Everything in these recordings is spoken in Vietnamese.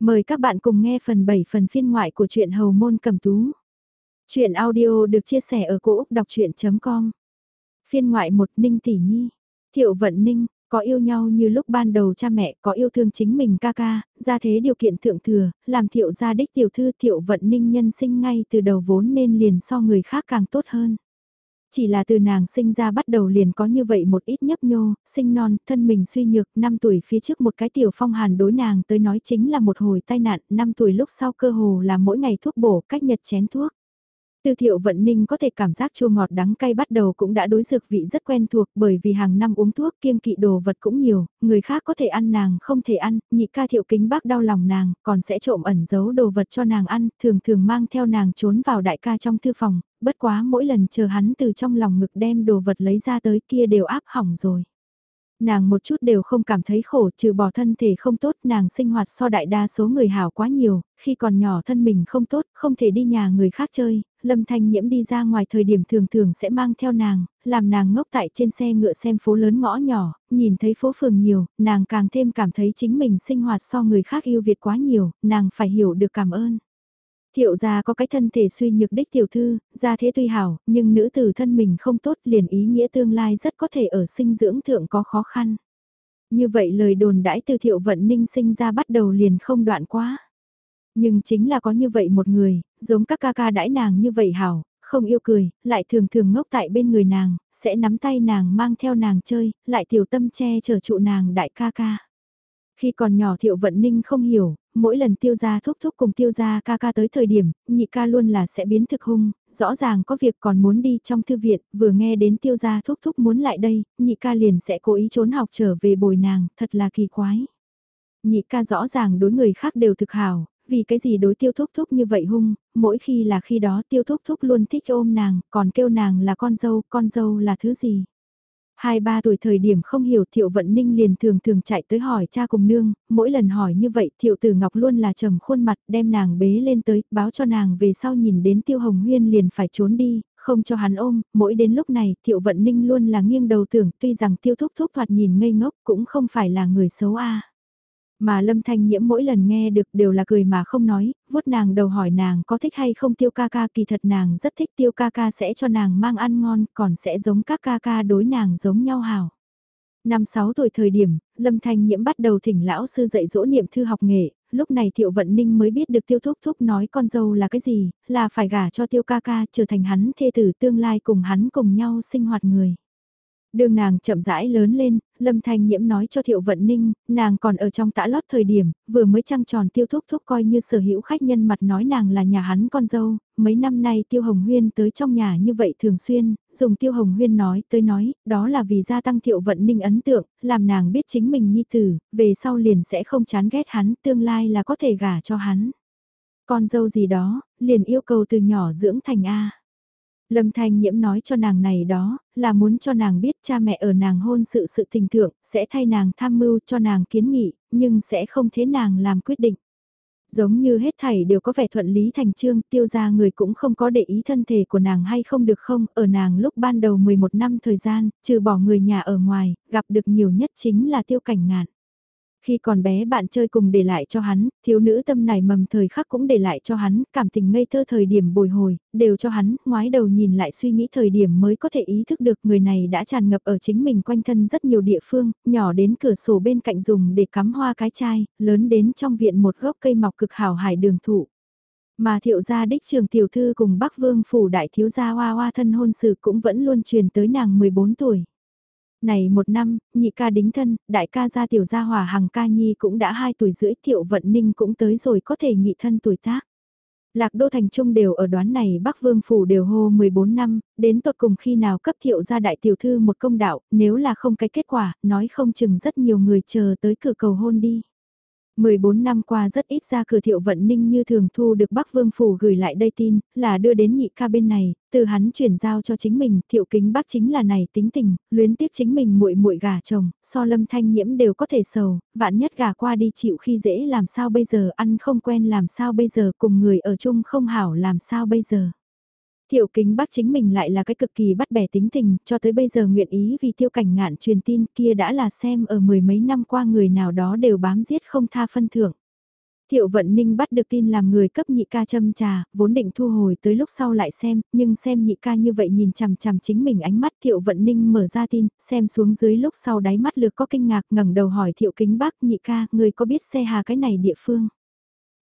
Mời các bạn cùng nghe phần 7 phần phiên ngoại của truyện Hầu Môn Cầm Tú. Chuyện audio được chia sẻ ở cỗ đọc chuyện.com Phiên ngoại một Ninh Tỷ Nhi Thiệu Vận Ninh, có yêu nhau như lúc ban đầu cha mẹ, có yêu thương chính mình ca ca, ra thế điều kiện thượng thừa, làm thiệu gia đích tiểu thư thiệu vận ninh nhân sinh ngay từ đầu vốn nên liền so người khác càng tốt hơn. Chỉ là từ nàng sinh ra bắt đầu liền có như vậy một ít nhấp nhô, sinh non, thân mình suy nhược, 5 tuổi phía trước một cái tiểu phong hàn đối nàng tới nói chính là một hồi tai nạn, 5 tuổi lúc sau cơ hồ là mỗi ngày thuốc bổ cách nhật chén thuốc. Tư thiệu vận ninh có thể cảm giác chua ngọt đắng cay bắt đầu cũng đã đối dược vị rất quen thuộc bởi vì hàng năm uống thuốc kiêng kỵ đồ vật cũng nhiều, người khác có thể ăn nàng không thể ăn, nhị ca thiệu kính bác đau lòng nàng, còn sẽ trộm ẩn giấu đồ vật cho nàng ăn, thường thường mang theo nàng trốn vào đại ca trong thư phòng, bất quá mỗi lần chờ hắn từ trong lòng ngực đem đồ vật lấy ra tới kia đều áp hỏng rồi. Nàng một chút đều không cảm thấy khổ trừ bỏ thân thể không tốt nàng sinh hoạt so đại đa số người hảo quá nhiều, khi còn nhỏ thân mình không tốt, không thể đi nhà người khác chơi, lâm thanh nhiễm đi ra ngoài thời điểm thường thường sẽ mang theo nàng, làm nàng ngốc tại trên xe ngựa xem phố lớn ngõ nhỏ, nhìn thấy phố phường nhiều, nàng càng thêm cảm thấy chính mình sinh hoạt so người khác yêu Việt quá nhiều, nàng phải hiểu được cảm ơn. Thiệu gia có cái thân thể suy nhược đích tiểu thư, gia thế tuy hảo, nhưng nữ tử thân mình không tốt liền ý nghĩa tương lai rất có thể ở sinh dưỡng thượng có khó khăn. Như vậy lời đồn đãi từ thiệu vận ninh sinh ra bắt đầu liền không đoạn quá. Nhưng chính là có như vậy một người, giống các ca ca đãi nàng như vậy hảo, không yêu cười, lại thường thường ngốc tại bên người nàng, sẽ nắm tay nàng mang theo nàng chơi, lại tiểu tâm che chở trụ nàng đại ca ca. Khi còn nhỏ thiệu vận ninh không hiểu, mỗi lần tiêu gia thúc thúc cùng tiêu gia ca ca tới thời điểm, nhị ca luôn là sẽ biến thực hung, rõ ràng có việc còn muốn đi trong thư viện, vừa nghe đến tiêu gia thúc thúc muốn lại đây, nhị ca liền sẽ cố ý trốn học trở về bồi nàng, thật là kỳ quái. Nhị ca rõ ràng đối người khác đều thực hảo, vì cái gì đối tiêu thúc thúc như vậy hung, mỗi khi là khi đó tiêu thúc thúc luôn thích ôm nàng, còn kêu nàng là con dâu, con dâu là thứ gì. Hai ba tuổi thời điểm không hiểu Thiệu Vận Ninh liền thường thường chạy tới hỏi cha cùng nương, mỗi lần hỏi như vậy Thiệu Tử Ngọc luôn là trầm khuôn mặt đem nàng bế lên tới, báo cho nàng về sau nhìn đến Tiêu Hồng Huyên liền phải trốn đi, không cho hắn ôm, mỗi đến lúc này Thiệu Vận Ninh luôn là nghiêng đầu tưởng tuy rằng Tiêu Thúc Thúc thoạt nhìn ngây ngốc cũng không phải là người xấu a mà Lâm Thanh Nhiễm mỗi lần nghe được đều là cười mà không nói, vuốt nàng đầu hỏi nàng có thích hay không tiêu ca ca kỳ thật nàng rất thích tiêu ca ca sẽ cho nàng mang ăn ngon còn sẽ giống các ca ca đối nàng giống nhau hảo. Năm 6 tuổi thời điểm, Lâm Thanh Nhiễm bắt đầu thỉnh lão sư dạy dỗ niệm thư học nghệ, lúc này Thiệu Vận Ninh mới biết được Tiêu Thúc Thúc nói con dâu là cái gì, là phải gả cho Tiêu ca ca trở thành hắn thê tử tương lai cùng hắn cùng nhau sinh hoạt người. Đường nàng chậm rãi lớn lên, Lâm Thanh Nhiễm nói cho Thiệu Vận Ninh, nàng còn ở trong tã lót thời điểm, vừa mới trăng tròn tiêu thúc thúc coi như sở hữu khách nhân mặt nói nàng là nhà hắn con dâu, mấy năm nay Tiêu Hồng Huyên tới trong nhà như vậy thường xuyên, dùng Tiêu Hồng Huyên nói tới nói, đó là vì gia tăng Thiệu Vận Ninh ấn tượng, làm nàng biết chính mình nhi tử, về sau liền sẽ không chán ghét hắn, tương lai là có thể gả cho hắn. Con dâu gì đó, liền yêu cầu từ nhỏ dưỡng thành A. Lâm Thanh Nhiễm nói cho nàng này đó, là muốn cho nàng biết cha mẹ ở nàng hôn sự sự tình thượng, sẽ thay nàng tham mưu cho nàng kiến nghị, nhưng sẽ không thế nàng làm quyết định. Giống như hết thảy đều có vẻ thuận lý thành trương, tiêu ra người cũng không có để ý thân thể của nàng hay không được không, ở nàng lúc ban đầu 11 năm thời gian, trừ bỏ người nhà ở ngoài, gặp được nhiều nhất chính là tiêu cảnh ngạn. Khi còn bé bạn chơi cùng để lại cho hắn, thiếu nữ tâm này mầm thời khắc cũng để lại cho hắn, cảm tình ngây thơ thời điểm bồi hồi, đều cho hắn, ngoái đầu nhìn lại suy nghĩ thời điểm mới có thể ý thức được người này đã tràn ngập ở chính mình quanh thân rất nhiều địa phương, nhỏ đến cửa sổ bên cạnh dùng để cắm hoa cái chai, lớn đến trong viện một gốc cây mọc cực hảo hải đường thụ. Mà thiệu gia đích trường tiểu thư cùng Bắc Vương phủ đại thiếu gia hoa hoa thân hôn sự cũng vẫn luôn truyền tới nàng 14 tuổi. Này một năm, nhị ca đính thân, đại ca gia tiểu gia hòa hằng ca nhi cũng đã 2 tuổi rưỡi thiệu vận ninh cũng tới rồi có thể nghị thân tuổi tác. Lạc Đô Thành Trung đều ở đoán này Bắc Vương Phủ đều hô 14 năm, đến tột cùng khi nào cấp thiệu gia đại tiểu thư một công đạo, nếu là không cái kết quả, nói không chừng rất nhiều người chờ tới cửa cầu hôn đi. 14 năm qua rất ít ra cửa thiệu vận ninh như thường thu được Bắc Vương Phủ gửi lại đây tin, là đưa đến nhị ca bên này, từ hắn chuyển giao cho chính mình, thiệu kính bác chính là này tính tình, luyến tiếc chính mình muội muội gà chồng, so lâm thanh nhiễm đều có thể sầu, vạn nhất gà qua đi chịu khi dễ làm sao bây giờ, ăn không quen làm sao bây giờ, cùng người ở chung không hảo làm sao bây giờ. Thiệu kính bác chính mình lại là cái cực kỳ bắt bẻ tính tình, cho tới bây giờ nguyện ý vì tiêu cảnh ngạn truyền tin kia đã là xem ở mười mấy năm qua người nào đó đều bám giết không tha phân thưởng. Thiệu vận ninh bắt được tin làm người cấp nhị ca châm trà, vốn định thu hồi tới lúc sau lại xem, nhưng xem nhị ca như vậy nhìn chằm chằm chính mình ánh mắt thiệu vận ninh mở ra tin, xem xuống dưới lúc sau đáy mắt lược có kinh ngạc ngẩng đầu hỏi thiệu kính bác nhị ca, người có biết xe hà cái này địa phương.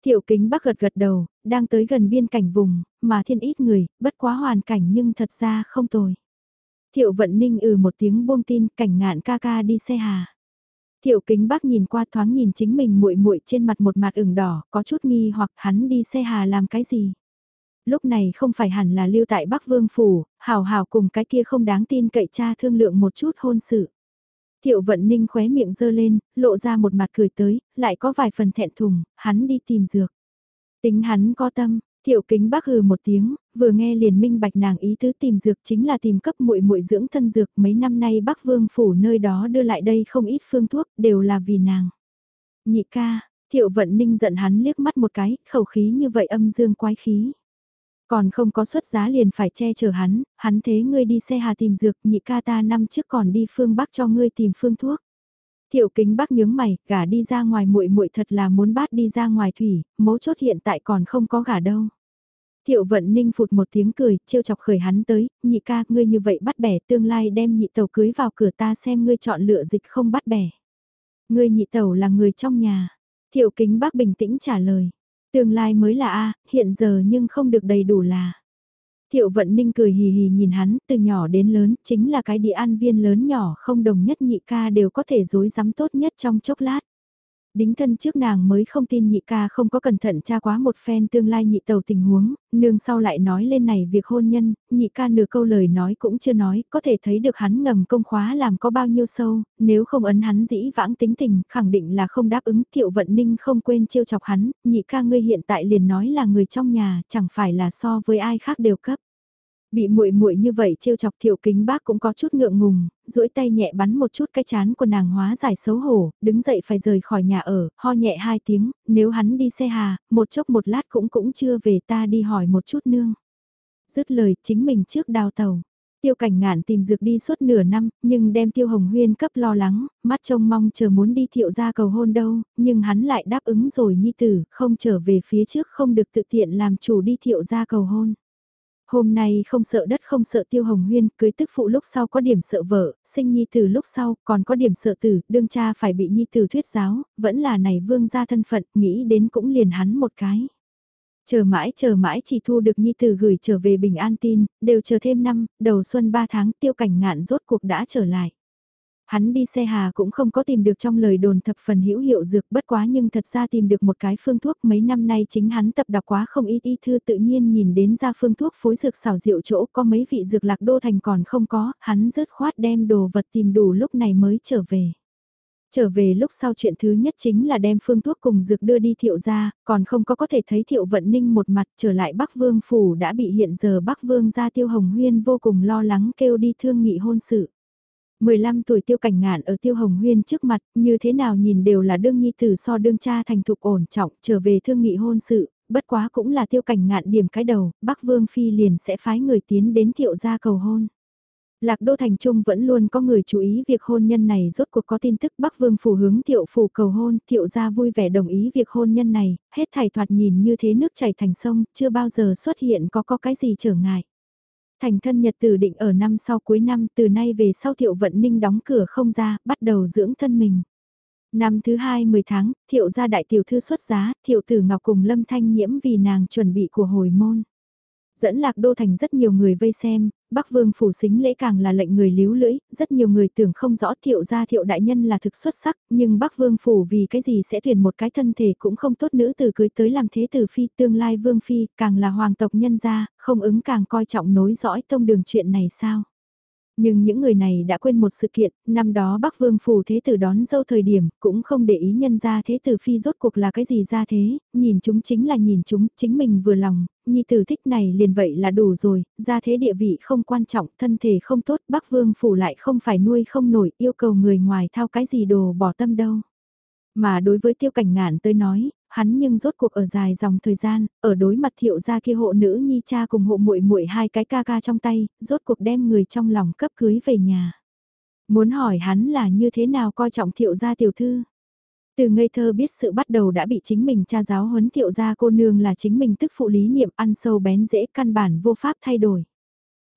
Thiệu kính bắc gật gật đầu, đang tới gần biên cảnh vùng, mà thiên ít người, bất quá hoàn cảnh nhưng thật ra không tồi. Thiệu vận ninh ừ một tiếng buông tin cảnh ngạn ca ca đi xe hà. Thiệu kính bác nhìn qua thoáng nhìn chính mình muội muội trên mặt một mặt ửng đỏ, có chút nghi hoặc hắn đi xe hà làm cái gì. Lúc này không phải hẳn là lưu tại Bắc Vương Phủ, hào hào cùng cái kia không đáng tin cậy cha thương lượng một chút hôn sự. Thiệu vận ninh khóe miệng dơ lên, lộ ra một mặt cười tới, lại có vài phần thẹn thùng, hắn đi tìm dược. Tính hắn có tâm, Thiệu kính bác hừ một tiếng, vừa nghe liền minh bạch nàng ý tứ tìm dược chính là tìm cấp muội muội dưỡng thân dược mấy năm nay bác vương phủ nơi đó đưa lại đây không ít phương thuốc đều là vì nàng. Nhị ca, thiệu vận ninh giận hắn liếc mắt một cái, khẩu khí như vậy âm dương quái khí. Còn không có xuất giá liền phải che chở hắn, hắn thế ngươi đi xe hà tìm dược, nhị ca ta năm trước còn đi phương bắc cho ngươi tìm phương thuốc. Thiệu kính bác nhướng mày, gả đi ra ngoài muội muội thật là muốn bát đi ra ngoài thủy, mấu chốt hiện tại còn không có gả đâu. Thiệu vận ninh phụt một tiếng cười, trêu chọc khởi hắn tới, nhị ca, ngươi như vậy bắt bẻ tương lai đem nhị tàu cưới vào cửa ta xem ngươi chọn lựa dịch không bắt bẻ. Ngươi nhị tàu là người trong nhà. Thiệu kính bác bình tĩnh trả lời. Tương lai mới là A, hiện giờ nhưng không được đầy đủ là. Thiệu vận ninh cười hì hì nhìn hắn, từ nhỏ đến lớn, chính là cái địa an viên lớn nhỏ không đồng nhất nhị ca đều có thể dối rắm tốt nhất trong chốc lát. Đính thân trước nàng mới không tin nhị ca không có cẩn thận tra quá một phen tương lai nhị tàu tình huống, nương sau lại nói lên này việc hôn nhân, nhị ca nửa câu lời nói cũng chưa nói, có thể thấy được hắn ngầm công khóa làm có bao nhiêu sâu, nếu không ấn hắn dĩ vãng tính tình, khẳng định là không đáp ứng, thiệu vận ninh không quên trêu chọc hắn, nhị ca ngươi hiện tại liền nói là người trong nhà, chẳng phải là so với ai khác đều cấp. Bị muội muội như vậy trêu chọc thiệu kính bác cũng có chút ngượng ngùng, duỗi tay nhẹ bắn một chút cái chán của nàng hóa giải xấu hổ, đứng dậy phải rời khỏi nhà ở, ho nhẹ hai tiếng, nếu hắn đi xe hà, một chốc một lát cũng cũng chưa về ta đi hỏi một chút nương. Dứt lời chính mình trước đào tàu. Tiêu cảnh ngạn tìm dược đi suốt nửa năm, nhưng đem tiêu hồng huyên cấp lo lắng, mắt trông mong chờ muốn đi thiệu ra cầu hôn đâu, nhưng hắn lại đáp ứng rồi nhi tử, không trở về phía trước không được tự tiện làm chủ đi thiệu ra cầu hôn. Hôm nay không sợ đất không sợ tiêu hồng huyên, cưới tức phụ lúc sau có điểm sợ vợ, sinh nhi tử lúc sau còn có điểm sợ tử, đương cha phải bị nhi tử thuyết giáo, vẫn là này vương gia thân phận, nghĩ đến cũng liền hắn một cái. Chờ mãi chờ mãi chỉ thu được nhi tử gửi trở về bình an tin, đều chờ thêm năm, đầu xuân ba tháng tiêu cảnh ngạn rốt cuộc đã trở lại. Hắn đi xe hà cũng không có tìm được trong lời đồn thập phần hữu hiệu dược bất quá nhưng thật ra tìm được một cái phương thuốc mấy năm nay chính hắn tập đọc quá không ít y thư tự nhiên nhìn đến ra phương thuốc phối dược xảo diệu chỗ có mấy vị dược lạc đô thành còn không có, hắn rớt khoát đem đồ vật tìm đủ lúc này mới trở về. Trở về lúc sau chuyện thứ nhất chính là đem phương thuốc cùng dược đưa đi thiệu ra, còn không có có thể thấy thiệu vận ninh một mặt trở lại Bắc Vương Phủ đã bị hiện giờ Bắc Vương ra tiêu hồng huyên vô cùng lo lắng kêu đi thương nghị hôn sự. 15 tuổi tiêu cảnh ngạn ở tiêu hồng huyên trước mặt, như thế nào nhìn đều là đương nhi tử so đương cha thành thục ổn trọng, trở về thương nghị hôn sự, bất quá cũng là tiêu cảnh ngạn điểm cái đầu, Bắc Vương Phi liền sẽ phái người tiến đến thiệu gia cầu hôn. Lạc Đô Thành Trung vẫn luôn có người chú ý việc hôn nhân này rốt cuộc có tin tức Bắc Vương phủ hướng thiệu phủ cầu hôn, thiệu gia vui vẻ đồng ý việc hôn nhân này, hết thảy thoạt nhìn như thế nước chảy thành sông, chưa bao giờ xuất hiện có có cái gì trở ngại. Thành thân nhật tử định ở năm sau cuối năm từ nay về sau thiệu vận ninh đóng cửa không ra, bắt đầu dưỡng thân mình. Năm thứ hai 10 tháng, thiệu gia đại tiểu thư xuất giá, thiệu tử ngọc cùng lâm thanh nhiễm vì nàng chuẩn bị của hồi môn dẫn lạc đô thành rất nhiều người vây xem, Bắc Vương phủ xính lễ càng là lệnh người líu lưỡi, rất nhiều người tưởng không rõ thiệu gia thiệu đại nhân là thực xuất sắc, nhưng Bắc Vương phủ vì cái gì sẽ tuyển một cái thân thể cũng không tốt nữ từ cưới tới làm thế tử phi tương lai Vương phi, càng là hoàng tộc nhân gia, không ứng càng coi trọng nối dõi tông đường chuyện này sao. Nhưng những người này đã quên một sự kiện, năm đó Bắc Vương Phủ Thế Tử đón dâu thời điểm, cũng không để ý nhân ra Thế Tử Phi rốt cuộc là cái gì ra thế, nhìn chúng chính là nhìn chúng, chính mình vừa lòng, nhi tử thích này liền vậy là đủ rồi, ra thế địa vị không quan trọng, thân thể không tốt, Bắc Vương Phủ lại không phải nuôi không nổi, yêu cầu người ngoài thao cái gì đồ bỏ tâm đâu. Mà đối với tiêu cảnh ngạn tới nói, hắn nhưng rốt cuộc ở dài dòng thời gian, ở đối mặt thiệu gia kia hộ nữ nhi cha cùng hộ muội muội hai cái ca ca trong tay, rốt cuộc đem người trong lòng cấp cưới về nhà. Muốn hỏi hắn là như thế nào coi trọng thiệu gia tiểu thư. Từ ngây thơ biết sự bắt đầu đã bị chính mình cha giáo huấn thiệu ra cô nương là chính mình tức phụ lý niệm ăn sâu bén dễ căn bản vô pháp thay đổi.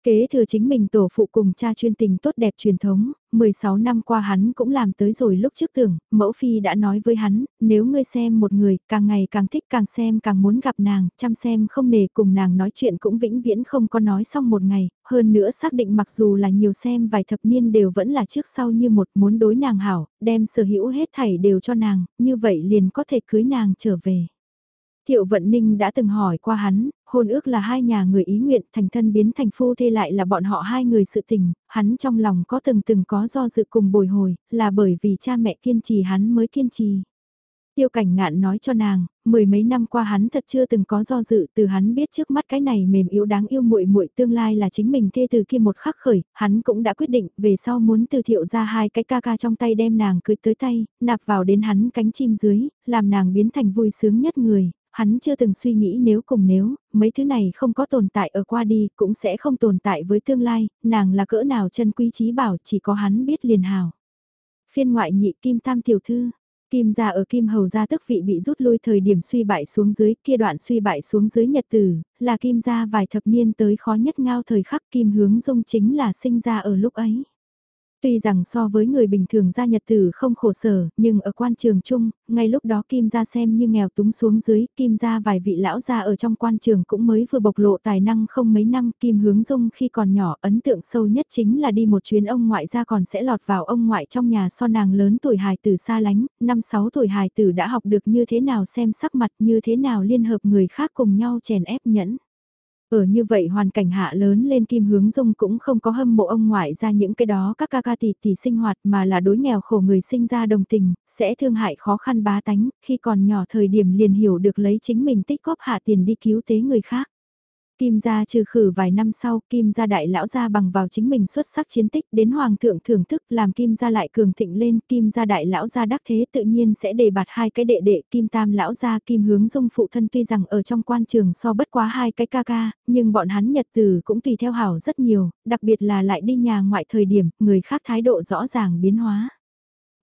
Kế thừa chính mình tổ phụ cùng cha chuyên tình tốt đẹp truyền thống, 16 năm qua hắn cũng làm tới rồi lúc trước tưởng, mẫu phi đã nói với hắn, nếu ngươi xem một người, càng ngày càng thích càng xem càng muốn gặp nàng, chăm xem không nề cùng nàng nói chuyện cũng vĩnh viễn không có nói xong một ngày, hơn nữa xác định mặc dù là nhiều xem vài thập niên đều vẫn là trước sau như một muốn đối nàng hảo, đem sở hữu hết thảy đều cho nàng, như vậy liền có thể cưới nàng trở về. Thiệu Vận Ninh đã từng hỏi qua hắn, hôn ước là hai nhà người ý nguyện thành thân biến thành phu thê lại là bọn họ hai người sự tình, hắn trong lòng có từng từng có do dự cùng bồi hồi, là bởi vì cha mẹ kiên trì hắn mới kiên trì. Tiêu cảnh ngạn nói cho nàng, mười mấy năm qua hắn thật chưa từng có do dự từ hắn biết trước mắt cái này mềm yếu đáng yêu muội muội tương lai là chính mình thê từ kia một khắc khởi, hắn cũng đã quyết định về sau muốn từ thiệu ra hai cái ca ca trong tay đem nàng cưới tới tay, nạp vào đến hắn cánh chim dưới, làm nàng biến thành vui sướng nhất người, hắn chưa từng suy nghĩ nếu cùng nếu, mấy thứ này không có tồn tại ở qua đi, cũng sẽ không tồn tại với tương lai, nàng là cỡ nào chân quý trí bảo chỉ có hắn biết liền hào. Phiên ngoại nhị kim tam tiểu thư, Kim gia ở Kim Hầu gia tức vị bị rút lui thời điểm suy bại xuống dưới, kia đoạn suy bại xuống dưới nhật tử, là Kim gia vài thập niên tới khó nhất ngao thời khắc Kim hướng dung chính là sinh ra ở lúc ấy. Tuy rằng so với người bình thường gia nhật tử không khổ sở, nhưng ở quan trường chung, ngay lúc đó Kim gia xem như nghèo túng xuống dưới, Kim gia vài vị lão gia ở trong quan trường cũng mới vừa bộc lộ tài năng không mấy năm, Kim hướng dung khi còn nhỏ ấn tượng sâu nhất chính là đi một chuyến ông ngoại gia còn sẽ lọt vào ông ngoại trong nhà so nàng lớn tuổi hài tử xa lánh, năm sáu tuổi hài tử đã học được như thế nào xem sắc mặt như thế nào liên hợp người khác cùng nhau chèn ép nhẫn. Ở như vậy hoàn cảnh hạ lớn lên Kim Hướng Dung cũng không có hâm mộ ông ngoại ra những cái đó các ca ca tỷ tỷ sinh hoạt mà là đối nghèo khổ người sinh ra đồng tình, sẽ thương hại khó khăn bá tánh, khi còn nhỏ thời điểm liền hiểu được lấy chính mình tích góp hạ tiền đi cứu tế người khác. Kim gia trừ khử vài năm sau, Kim gia đại lão gia bằng vào chính mình xuất sắc chiến tích đến hoàng thượng thưởng thức làm Kim gia lại cường thịnh lên, Kim gia đại lão gia đắc thế tự nhiên sẽ đề bạt hai cái đệ đệ Kim tam lão gia Kim hướng dung phụ thân tuy rằng ở trong quan trường so bất quá hai cái ca ca, nhưng bọn hắn nhật từ cũng tùy theo hảo rất nhiều, đặc biệt là lại đi nhà ngoại thời điểm, người khác thái độ rõ ràng biến hóa.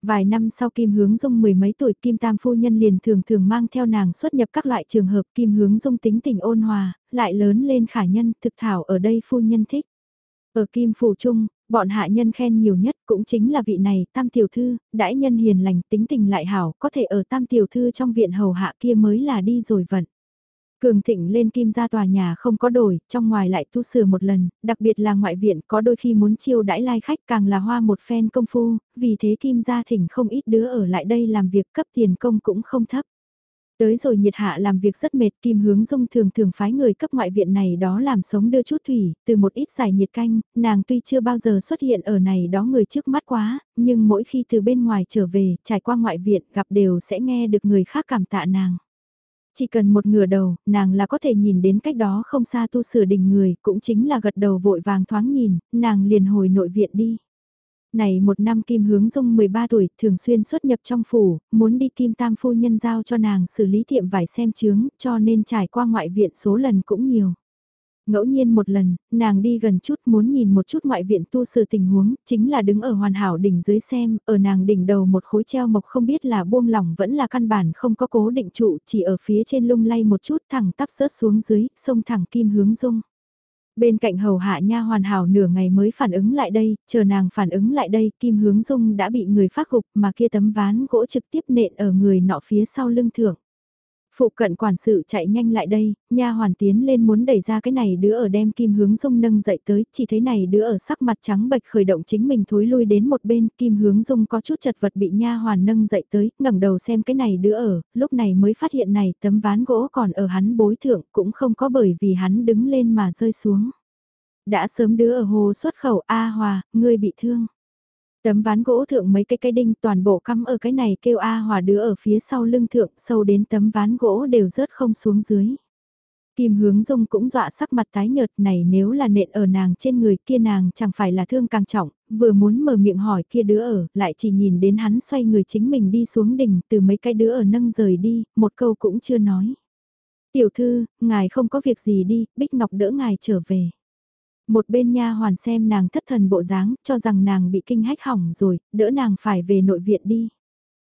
Vài năm sau Kim Hướng Dung mười mấy tuổi Kim Tam Phu Nhân liền thường thường mang theo nàng xuất nhập các loại trường hợp Kim Hướng Dung tính tình ôn hòa, lại lớn lên khả nhân thực thảo ở đây Phu Nhân thích. Ở Kim Phủ Trung, bọn hạ nhân khen nhiều nhất cũng chính là vị này Tam Tiểu Thư, đãi nhân hiền lành tính tình lại hảo có thể ở Tam Tiểu Thư trong viện hầu hạ kia mới là đi rồi vận. Cường thịnh lên kim gia tòa nhà không có đổi, trong ngoài lại tu sửa một lần, đặc biệt là ngoại viện có đôi khi muốn chiêu đãi lai khách càng là hoa một phen công phu, vì thế kim gia thỉnh không ít đứa ở lại đây làm việc cấp tiền công cũng không thấp. Tới rồi nhiệt hạ làm việc rất mệt Kim Hướng Dung thường thường phái người cấp ngoại viện này đó làm sống đưa chút thủy, từ một ít giải nhiệt canh, nàng tuy chưa bao giờ xuất hiện ở này đó người trước mắt quá, nhưng mỗi khi từ bên ngoài trở về, trải qua ngoại viện gặp đều sẽ nghe được người khác cảm tạ nàng. Chỉ cần một ngửa đầu, nàng là có thể nhìn đến cách đó không xa tu sửa đình người, cũng chính là gật đầu vội vàng thoáng nhìn, nàng liền hồi nội viện đi. Này một năm Kim Hướng Dung 13 tuổi, thường xuyên xuất nhập trong phủ, muốn đi Kim Tam Phu Nhân giao cho nàng xử lý tiệm vải xem chướng, cho nên trải qua ngoại viện số lần cũng nhiều. Ngẫu nhiên một lần, nàng đi gần chút muốn nhìn một chút ngoại viện tu sửa tình huống, chính là đứng ở hoàn hảo đỉnh dưới xem, ở nàng đỉnh đầu một khối treo mộc không biết là buông lỏng vẫn là căn bản không có cố định trụ, chỉ ở phía trên lung lay một chút thẳng tắp rớt xuống dưới, sông thẳng kim hướng dung. Bên cạnh hầu hạ nha hoàn hảo nửa ngày mới phản ứng lại đây, chờ nàng phản ứng lại đây, kim hướng dung đã bị người phát gục mà kia tấm ván gỗ trực tiếp nện ở người nọ phía sau lưng thưởng. Phụ cận quản sự chạy nhanh lại đây, nha hoàn tiến lên muốn đẩy ra cái này đứa ở đem kim hướng dung nâng dậy tới, chỉ thấy này đứa ở sắc mặt trắng bệch khởi động chính mình thối lui đến một bên, kim hướng dung có chút chật vật bị nha hoàn nâng dậy tới, ngẩng đầu xem cái này đứa ở, lúc này mới phát hiện này tấm ván gỗ còn ở hắn bối thượng cũng không có bởi vì hắn đứng lên mà rơi xuống. Đã sớm đứa ở hồ xuất khẩu A Hòa, ngươi bị thương. Tấm ván gỗ thượng mấy cái cây đinh toàn bộ cắm ở cái này kêu A hòa đứa ở phía sau lưng thượng sâu đến tấm ván gỗ đều rớt không xuống dưới. Kim hướng dung cũng dọa sắc mặt tái nhợt này nếu là nện ở nàng trên người kia nàng chẳng phải là thương càng trọng, vừa muốn mở miệng hỏi kia đứa ở, lại chỉ nhìn đến hắn xoay người chính mình đi xuống đỉnh từ mấy cái đứa ở nâng rời đi, một câu cũng chưa nói. Tiểu thư, ngài không có việc gì đi, Bích Ngọc đỡ ngài trở về. Một bên nha hoàn xem nàng thất thần bộ dáng, cho rằng nàng bị kinh hách hỏng rồi, đỡ nàng phải về nội viện đi.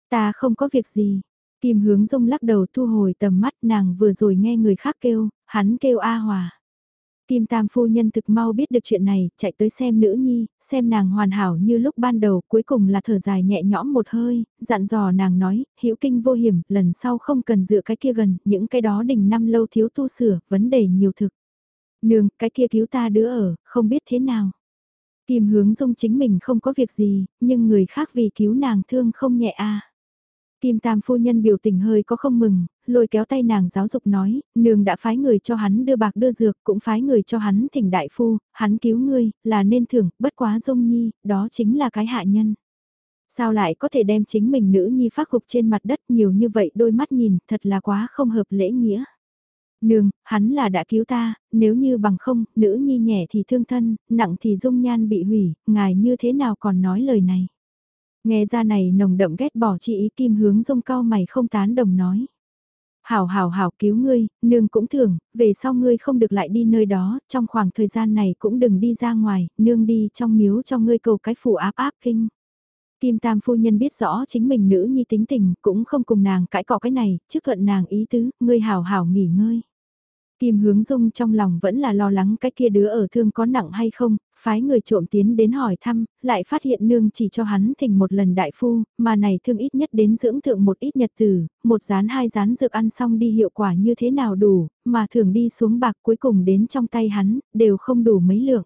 Ta không có việc gì. Kim hướng dung lắc đầu thu hồi tầm mắt nàng vừa rồi nghe người khác kêu, hắn kêu A Hòa. Kim Tam phu nhân thực mau biết được chuyện này, chạy tới xem nữ nhi, xem nàng hoàn hảo như lúc ban đầu, cuối cùng là thở dài nhẹ nhõm một hơi, dặn dò nàng nói, hữu kinh vô hiểm, lần sau không cần dựa cái kia gần, những cái đó đình năm lâu thiếu tu sửa, vấn đề nhiều thực. Nương, cái kia cứu ta đứa ở, không biết thế nào. Kim hướng dung chính mình không có việc gì, nhưng người khác vì cứu nàng thương không nhẹ a. Kim Tam phu nhân biểu tình hơi có không mừng, lôi kéo tay nàng giáo dục nói, nương đã phái người cho hắn đưa bạc đưa dược, cũng phái người cho hắn thỉnh đại phu, hắn cứu ngươi, là nên thưởng, bất quá dung nhi, đó chính là cái hạ nhân. Sao lại có thể đem chính mình nữ nhi phát gục trên mặt đất nhiều như vậy đôi mắt nhìn, thật là quá không hợp lễ nghĩa. Nương, hắn là đã cứu ta, nếu như bằng không, nữ nhi nhẹ thì thương thân, nặng thì dung nhan bị hủy, ngài như thế nào còn nói lời này. Nghe ra này nồng đậm ghét bỏ chị ý kim hướng dung cao mày không tán đồng nói. Hảo hảo hảo cứu ngươi, nương cũng thường, về sau ngươi không được lại đi nơi đó, trong khoảng thời gian này cũng đừng đi ra ngoài, nương đi trong miếu cho ngươi cầu cái phủ áp áp kinh. Kim Tam phu nhân biết rõ chính mình nữ nhi tính tình, cũng không cùng nàng cãi cọ cái này, trước thuận nàng ý tứ, ngươi hảo hảo nghỉ ngơi. Kim hướng dung trong lòng vẫn là lo lắng cái kia đứa ở thương có nặng hay không, phái người trộm tiến đến hỏi thăm, lại phát hiện nương chỉ cho hắn thỉnh một lần đại phu, mà này thương ít nhất đến dưỡng thượng một ít nhật tử một rán hai rán dược ăn xong đi hiệu quả như thế nào đủ, mà thường đi xuống bạc cuối cùng đến trong tay hắn, đều không đủ mấy lượng.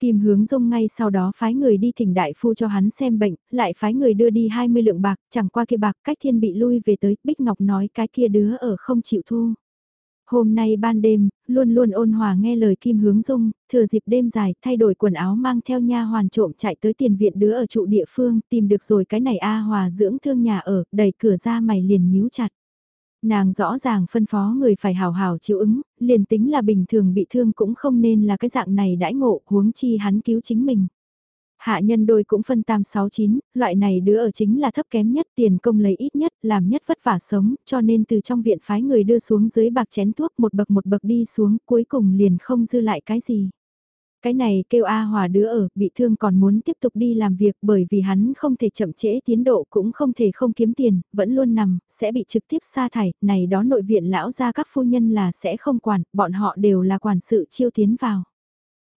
Kim hướng dung ngay sau đó phái người đi thỉnh đại phu cho hắn xem bệnh, lại phái người đưa đi 20 lượng bạc, chẳng qua kia bạc cách thiên bị lui về tới, Bích Ngọc nói cái kia đứa ở không chịu thu. Hôm nay ban đêm, luôn luôn ôn hòa nghe lời Kim Hướng Dung, thừa dịp đêm dài, thay đổi quần áo mang theo nha hoàn trộm chạy tới tiền viện đứa ở trụ địa phương, tìm được rồi cái này A Hòa dưỡng thương nhà ở, đẩy cửa ra mày liền nhíu chặt. Nàng rõ ràng phân phó người phải hào hào chịu ứng, liền tính là bình thường bị thương cũng không nên là cái dạng này đãi ngộ huống chi hắn cứu chính mình. Hạ nhân đôi cũng phân tam sáu chín, loại này đứa ở chính là thấp kém nhất tiền công lấy ít nhất, làm nhất vất vả sống, cho nên từ trong viện phái người đưa xuống dưới bạc chén thuốc một bậc một bậc đi xuống, cuối cùng liền không dư lại cái gì. Cái này kêu A Hòa đứa ở, bị thương còn muốn tiếp tục đi làm việc bởi vì hắn không thể chậm trễ tiến độ cũng không thể không kiếm tiền, vẫn luôn nằm, sẽ bị trực tiếp sa thải, này đó nội viện lão ra các phu nhân là sẽ không quản, bọn họ đều là quản sự chiêu tiến vào.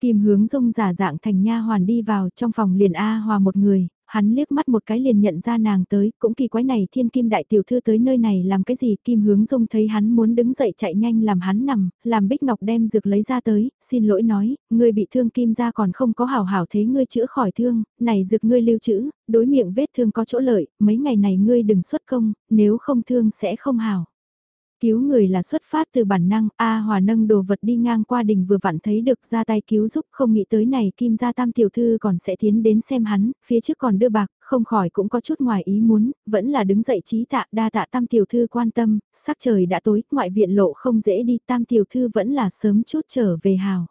Kim hướng dung giả dạng thành nha hoàn đi vào trong phòng liền A hòa một người, hắn liếc mắt một cái liền nhận ra nàng tới, cũng kỳ quái này thiên kim đại tiểu thư tới nơi này làm cái gì, kim hướng dung thấy hắn muốn đứng dậy chạy nhanh làm hắn nằm, làm bích ngọc đem dược lấy ra tới, xin lỗi nói, ngươi bị thương kim ra còn không có hảo hảo thế ngươi chữa khỏi thương, này dược ngươi lưu trữ, đối miệng vết thương có chỗ lợi, mấy ngày này ngươi đừng xuất công, nếu không thương sẽ không hảo. Cứu người là xuất phát từ bản năng, A Hòa nâng đồ vật đi ngang qua đình vừa vặn thấy được ra tay cứu giúp không nghĩ tới này Kim Gia Tam Tiểu Thư còn sẽ tiến đến xem hắn, phía trước còn đưa bạc, không khỏi cũng có chút ngoài ý muốn, vẫn là đứng dậy trí tạ đa tạ Tam Tiểu Thư quan tâm, sắc trời đã tối, ngoại viện lộ không dễ đi, Tam Tiểu Thư vẫn là sớm chút trở về hào.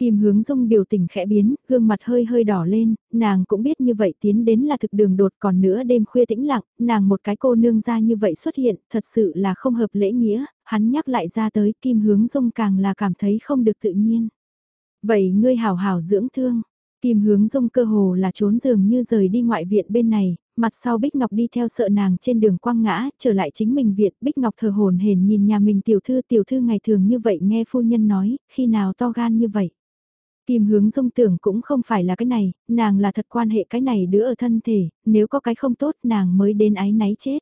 Kim hướng dung biểu tình khẽ biến, gương mặt hơi hơi đỏ lên, nàng cũng biết như vậy tiến đến là thực đường đột còn nữa đêm khuya tĩnh lặng, nàng một cái cô nương ra như vậy xuất hiện, thật sự là không hợp lễ nghĩa, hắn nhắc lại ra tới kim hướng dung càng là cảm thấy không được tự nhiên. Vậy ngươi hảo hảo dưỡng thương, kim hướng dung cơ hồ là trốn giường như rời đi ngoại viện bên này, mặt sau Bích Ngọc đi theo sợ nàng trên đường quăng ngã, trở lại chính mình viện, Bích Ngọc thờ hồn hển nhìn nhà mình tiểu thư tiểu thư ngày thường như vậy nghe phu nhân nói, khi nào to gan như vậy. Kim hướng dung tưởng cũng không phải là cái này, nàng là thật quan hệ cái này đứa ở thân thể, nếu có cái không tốt nàng mới đến ái náy chết.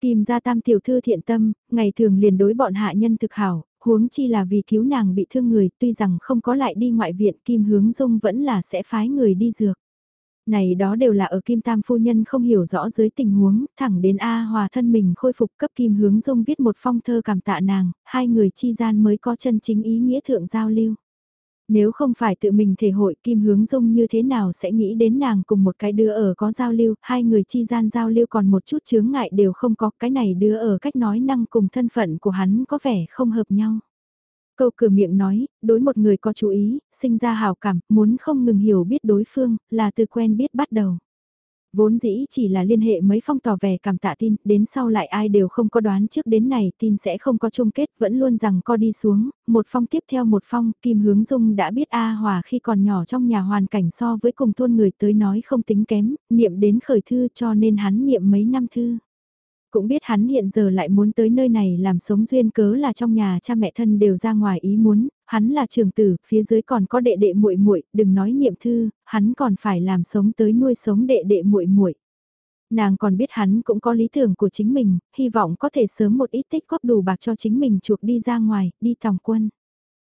Kim gia tam tiểu thư thiện tâm, ngày thường liền đối bọn hạ nhân thực hảo, huống chi là vì cứu nàng bị thương người, tuy rằng không có lại đi ngoại viện Kim hướng dung vẫn là sẽ phái người đi dược. Này đó đều là ở Kim Tam Phu Nhân không hiểu rõ dưới tình huống, thẳng đến A Hòa thân mình khôi phục cấp Kim hướng dung viết một phong thơ cảm tạ nàng, hai người chi gian mới có chân chính ý nghĩa thượng giao lưu. Nếu không phải tự mình thể hội Kim Hướng Dung như thế nào sẽ nghĩ đến nàng cùng một cái đứa ở có giao lưu, hai người chi gian giao lưu còn một chút chướng ngại đều không có, cái này đứa ở cách nói năng cùng thân phận của hắn có vẻ không hợp nhau. Câu cửa miệng nói, đối một người có chú ý, sinh ra hào cảm, muốn không ngừng hiểu biết đối phương, là từ quen biết bắt đầu. Vốn dĩ chỉ là liên hệ mấy phong tỏ vẻ cảm tạ tin, đến sau lại ai đều không có đoán trước đến này tin sẽ không có chung kết, vẫn luôn rằng co đi xuống, một phong tiếp theo một phong, Kim Hướng Dung đã biết A Hòa khi còn nhỏ trong nhà hoàn cảnh so với cùng thôn người tới nói không tính kém, niệm đến khởi thư cho nên hắn niệm mấy năm thư. Cũng biết hắn hiện giờ lại muốn tới nơi này làm sống duyên cớ là trong nhà cha mẹ thân đều ra ngoài ý muốn, hắn là trường tử, phía dưới còn có đệ đệ muội muội, đừng nói niệm thư, hắn còn phải làm sống tới nuôi sống đệ đệ muội muội. Nàng còn biết hắn cũng có lý tưởng của chính mình, hy vọng có thể sớm một ít tích góp đủ bạc cho chính mình chuộc đi ra ngoài, đi tòng quân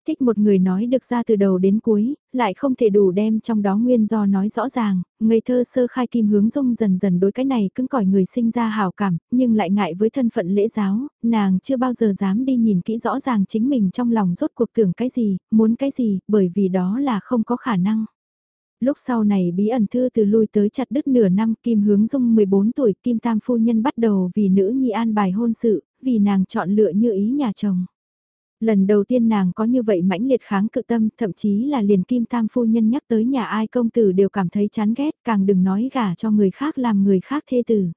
thích một người nói được ra từ đầu đến cuối, lại không thể đủ đem trong đó nguyên do nói rõ ràng, ngây thơ sơ khai kim hướng dung dần dần đối cái này cứng cỏi người sinh ra hào cảm, nhưng lại ngại với thân phận lễ giáo, nàng chưa bao giờ dám đi nhìn kỹ rõ ràng chính mình trong lòng rốt cuộc tưởng cái gì, muốn cái gì, bởi vì đó là không có khả năng. Lúc sau này bí ẩn thư từ lui tới chặt đứt nửa năm Kim Hướng Dung 14 tuổi Kim Tam Phu Nhân bắt đầu vì nữ nhi an bài hôn sự, vì nàng chọn lựa như ý nhà chồng. Lần đầu tiên nàng có như vậy mãnh liệt kháng cự tâm, thậm chí là liền kim tam phu nhân nhắc tới nhà ai công tử đều cảm thấy chán ghét, càng đừng nói gả cho người khác làm người khác thê tử.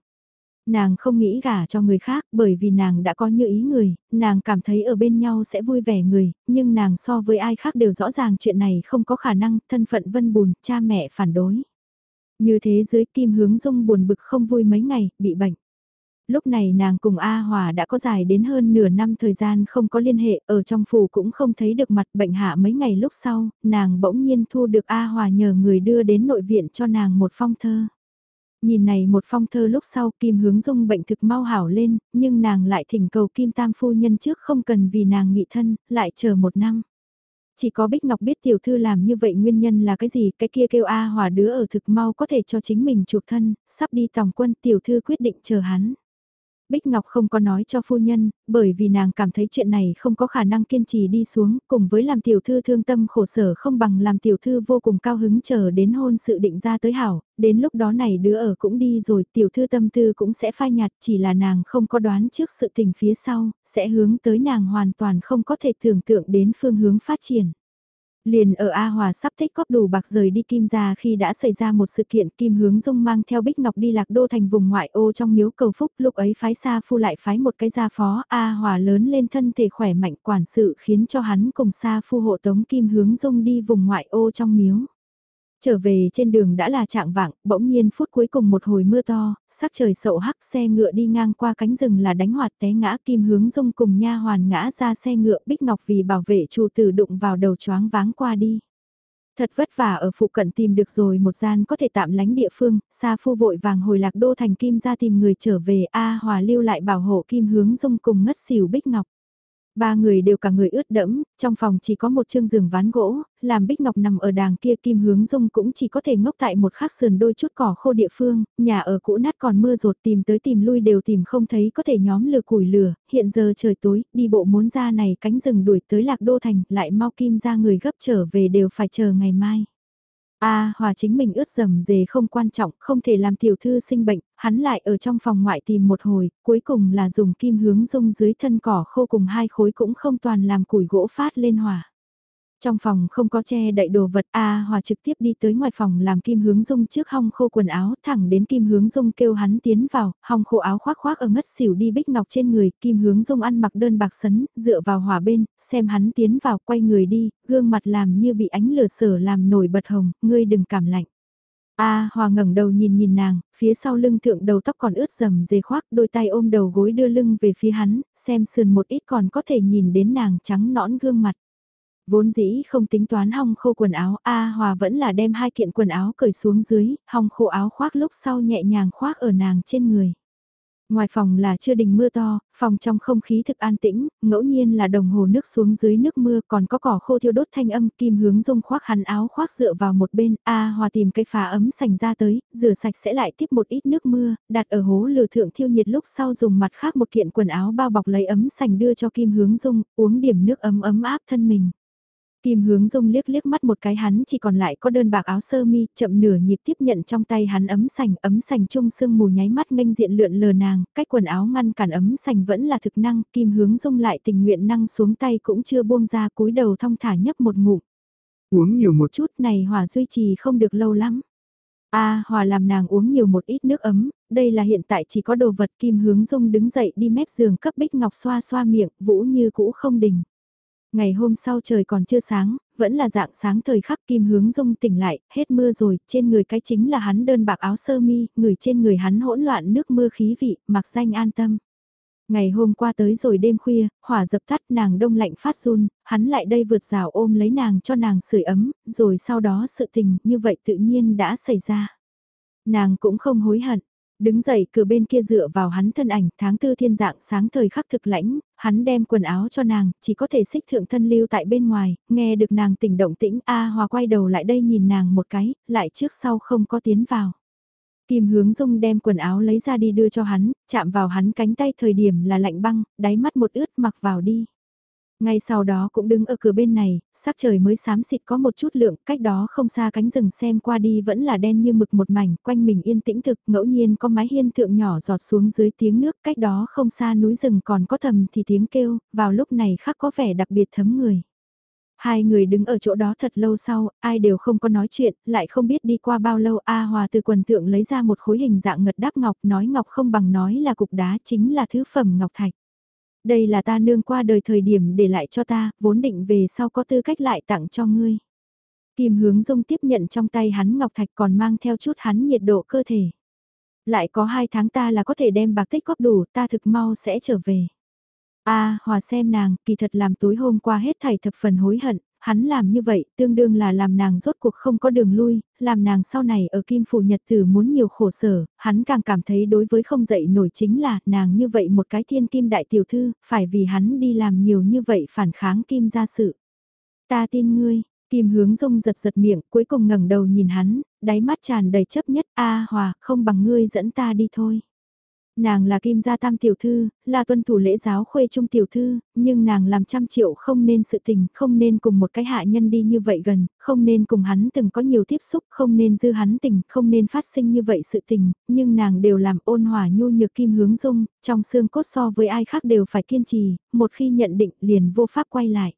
Nàng không nghĩ gả cho người khác bởi vì nàng đã có như ý người, nàng cảm thấy ở bên nhau sẽ vui vẻ người, nhưng nàng so với ai khác đều rõ ràng chuyện này không có khả năng, thân phận vân bùn, cha mẹ phản đối. Như thế dưới kim hướng dung buồn bực không vui mấy ngày, bị bệnh. Lúc này nàng cùng A Hòa đã có dài đến hơn nửa năm thời gian không có liên hệ, ở trong phủ cũng không thấy được mặt bệnh hạ mấy ngày lúc sau, nàng bỗng nhiên thu được A Hòa nhờ người đưa đến nội viện cho nàng một phong thơ. Nhìn này một phong thơ lúc sau Kim hướng dung bệnh thực mau hảo lên, nhưng nàng lại thỉnh cầu Kim Tam Phu Nhân trước không cần vì nàng nghị thân, lại chờ một năm. Chỉ có Bích Ngọc biết tiểu thư làm như vậy nguyên nhân là cái gì, cái kia kêu A Hòa đứa ở thực mau có thể cho chính mình chuộc thân, sắp đi tòng quân tiểu thư quyết định chờ hắn. Bích Ngọc không có nói cho phu nhân, bởi vì nàng cảm thấy chuyện này không có khả năng kiên trì đi xuống, cùng với làm tiểu thư thương tâm khổ sở không bằng làm tiểu thư vô cùng cao hứng chờ đến hôn sự định ra tới hảo, đến lúc đó này đứa ở cũng đi rồi, tiểu thư tâm tư cũng sẽ phai nhạt, chỉ là nàng không có đoán trước sự tình phía sau, sẽ hướng tới nàng hoàn toàn không có thể tưởng tượng đến phương hướng phát triển. Liền ở A Hòa sắp thích góp đủ bạc rời đi Kim ra khi đã xảy ra một sự kiện Kim Hướng Dung mang theo Bích Ngọc đi lạc đô thành vùng ngoại ô trong miếu cầu phúc, lúc ấy phái xa phu lại phái một cái gia phó A Hòa lớn lên thân thể khỏe mạnh quản sự khiến cho hắn cùng xa phu hộ tống Kim Hướng Dung đi vùng ngoại ô trong miếu. Trở về trên đường đã là trạng vạng, bỗng nhiên phút cuối cùng một hồi mưa to, sắc trời sậu hắc xe ngựa đi ngang qua cánh rừng là đánh hoạt té ngã kim hướng dung cùng nha hoàn ngã ra xe ngựa bích ngọc vì bảo vệ chủ tử đụng vào đầu choáng váng qua đi. Thật vất vả ở phụ cận tìm được rồi một gian có thể tạm lánh địa phương, xa phu vội vàng hồi lạc đô thành kim ra tìm người trở về A hòa lưu lại bảo hộ kim hướng dung cùng ngất xỉu bích ngọc. Ba người đều cả người ướt đẫm, trong phòng chỉ có một chương giường ván gỗ, làm Bích Ngọc nằm ở đàng kia Kim Hướng Dung cũng chỉ có thể ngốc tại một khắc sườn đôi chút cỏ khô địa phương, nhà ở cũ nát còn mưa rột tìm tới tìm lui đều tìm không thấy có thể nhóm lửa củi lửa, hiện giờ trời tối, đi bộ muốn ra này cánh rừng đuổi tới Lạc Đô Thành, lại mau Kim ra người gấp trở về đều phải chờ ngày mai. A hòa chính mình ướt dầm dề không quan trọng, không thể làm tiểu thư sinh bệnh, hắn lại ở trong phòng ngoại tìm một hồi, cuối cùng là dùng kim hướng dung dưới thân cỏ khô cùng hai khối cũng không toàn làm củi gỗ phát lên hỏa. Trong phòng không có che đậy đồ vật A Hòa trực tiếp đi tới ngoài phòng làm Kim Hướng Dung trước hong khô quần áo thẳng đến Kim Hướng Dung kêu hắn tiến vào, hong khô áo khoác khoác ở ngất xỉu đi bích ngọc trên người, Kim Hướng Dung ăn mặc đơn bạc sấn, dựa vào hỏa bên, xem hắn tiến vào quay người đi, gương mặt làm như bị ánh lửa sở làm nổi bật hồng, ngươi đừng cảm lạnh. A Hòa ngẩng đầu nhìn nhìn nàng, phía sau lưng thượng đầu tóc còn ướt rầm dề khoác, đôi tay ôm đầu gối đưa lưng về phía hắn, xem sườn một ít còn có thể nhìn đến nàng trắng nõn gương mặt. Vốn dĩ không tính toán hong khô quần áo, A Hòa vẫn là đem hai kiện quần áo cởi xuống dưới, hong khô áo khoác lúc sau nhẹ nhàng khoác ở nàng trên người. Ngoài phòng là chưa đình mưa to, phòng trong không khí thực an tĩnh, ngẫu nhiên là đồng hồ nước xuống dưới nước mưa còn có cỏ khô thiêu đốt thanh âm kim hướng dung khoác hắn áo khoác dựa vào một bên, A Hòa tìm cây phá ấm sành ra tới, rửa sạch sẽ lại tiếp một ít nước mưa, đặt ở hố lửa thượng thiêu nhiệt lúc sau dùng mặt khác một kiện quần áo bao bọc lấy ấm sành đưa cho kim hướng dung, uống điểm nước ấm ấm áp thân mình. Kim hướng dung liếc liếc mắt một cái hắn chỉ còn lại có đơn bạc áo sơ mi, chậm nửa nhịp tiếp nhận trong tay hắn ấm sành, ấm sành chung sương mù nháy mắt nghênh diện lượn lờ nàng, cách quần áo ngăn cản ấm sành vẫn là thực năng, kim hướng dung lại tình nguyện năng xuống tay cũng chưa buông ra cúi đầu thong thả nhấp một ngụm. Uống nhiều một chút này hòa duy trì không được lâu lắm. A Hòa làm nàng uống nhiều một ít nước ấm, đây là hiện tại chỉ có đồ vật Kim Hướng Dung đứng dậy đi mép giường cấp Bích Ngọc xoa xoa miệng, vũ như cũ không đình. Ngày hôm sau trời còn chưa sáng, vẫn là dạng sáng thời khắc Kim Hướng Dung tỉnh lại, hết mưa rồi, trên người cái chính là hắn đơn bạc áo sơ mi, người trên người hắn hỗn loạn nước mưa khí vị, mặc danh an tâm. Ngày hôm qua tới rồi đêm khuya, hỏa dập tắt nàng đông lạnh phát run, hắn lại đây vượt rào ôm lấy nàng cho nàng sưởi ấm, rồi sau đó sự tình như vậy tự nhiên đã xảy ra. Nàng cũng không hối hận, đứng dậy cửa bên kia dựa vào hắn thân ảnh tháng tư thiên dạng sáng thời khắc thực lãnh, hắn đem quần áo cho nàng, chỉ có thể xích thượng thân lưu tại bên ngoài, nghe được nàng tỉnh động tĩnh A Hòa quay đầu lại đây nhìn nàng một cái, lại trước sau không có tiến vào. Kim hướng dung đem quần áo lấy ra đi đưa cho hắn, chạm vào hắn cánh tay thời điểm là lạnh băng, đáy mắt một ướt mặc vào đi. Ngay sau đó cũng đứng ở cửa bên này, sắc trời mới xám xịt có một chút lượng, cách đó không xa cánh rừng xem qua đi vẫn là đen như mực một mảnh, quanh mình yên tĩnh thực, ngẫu nhiên có mái hiên thượng nhỏ giọt xuống dưới tiếng nước, cách đó không xa núi rừng còn có thầm thì tiếng kêu, vào lúc này khắc có vẻ đặc biệt thấm người. Hai người đứng ở chỗ đó thật lâu sau, ai đều không có nói chuyện, lại không biết đi qua bao lâu A Hòa từ quần thượng lấy ra một khối hình dạng ngật đáp ngọc nói ngọc không bằng nói là cục đá chính là thứ phẩm ngọc thạch. Đây là ta nương qua đời thời điểm để lại cho ta, vốn định về sau có tư cách lại tặng cho ngươi. Kim hướng dung tiếp nhận trong tay hắn ngọc thạch còn mang theo chút hắn nhiệt độ cơ thể. Lại có hai tháng ta là có thể đem bạc tích góp đủ, ta thực mau sẽ trở về. A, hòa xem nàng, kỳ thật làm tối hôm qua hết thảy thập phần hối hận, hắn làm như vậy tương đương là làm nàng rốt cuộc không có đường lui, làm nàng sau này ở kim phủ nhật tử muốn nhiều khổ sở, hắn càng cảm thấy đối với không dậy nổi chính là nàng như vậy một cái thiên kim đại tiểu thư, phải vì hắn đi làm nhiều như vậy phản kháng kim gia sự. Ta tin ngươi, kim hướng dung giật giật miệng cuối cùng ngẩng đầu nhìn hắn, đáy mắt tràn đầy chấp nhất A hòa không bằng ngươi dẫn ta đi thôi. Nàng là kim gia tam tiểu thư, là tuân thủ lễ giáo khuê trung tiểu thư, nhưng nàng làm trăm triệu không nên sự tình, không nên cùng một cái hạ nhân đi như vậy gần, không nên cùng hắn từng có nhiều tiếp xúc, không nên dư hắn tình, không nên phát sinh như vậy sự tình, nhưng nàng đều làm ôn hòa nhu nhược kim hướng dung, trong xương cốt so với ai khác đều phải kiên trì, một khi nhận định liền vô pháp quay lại.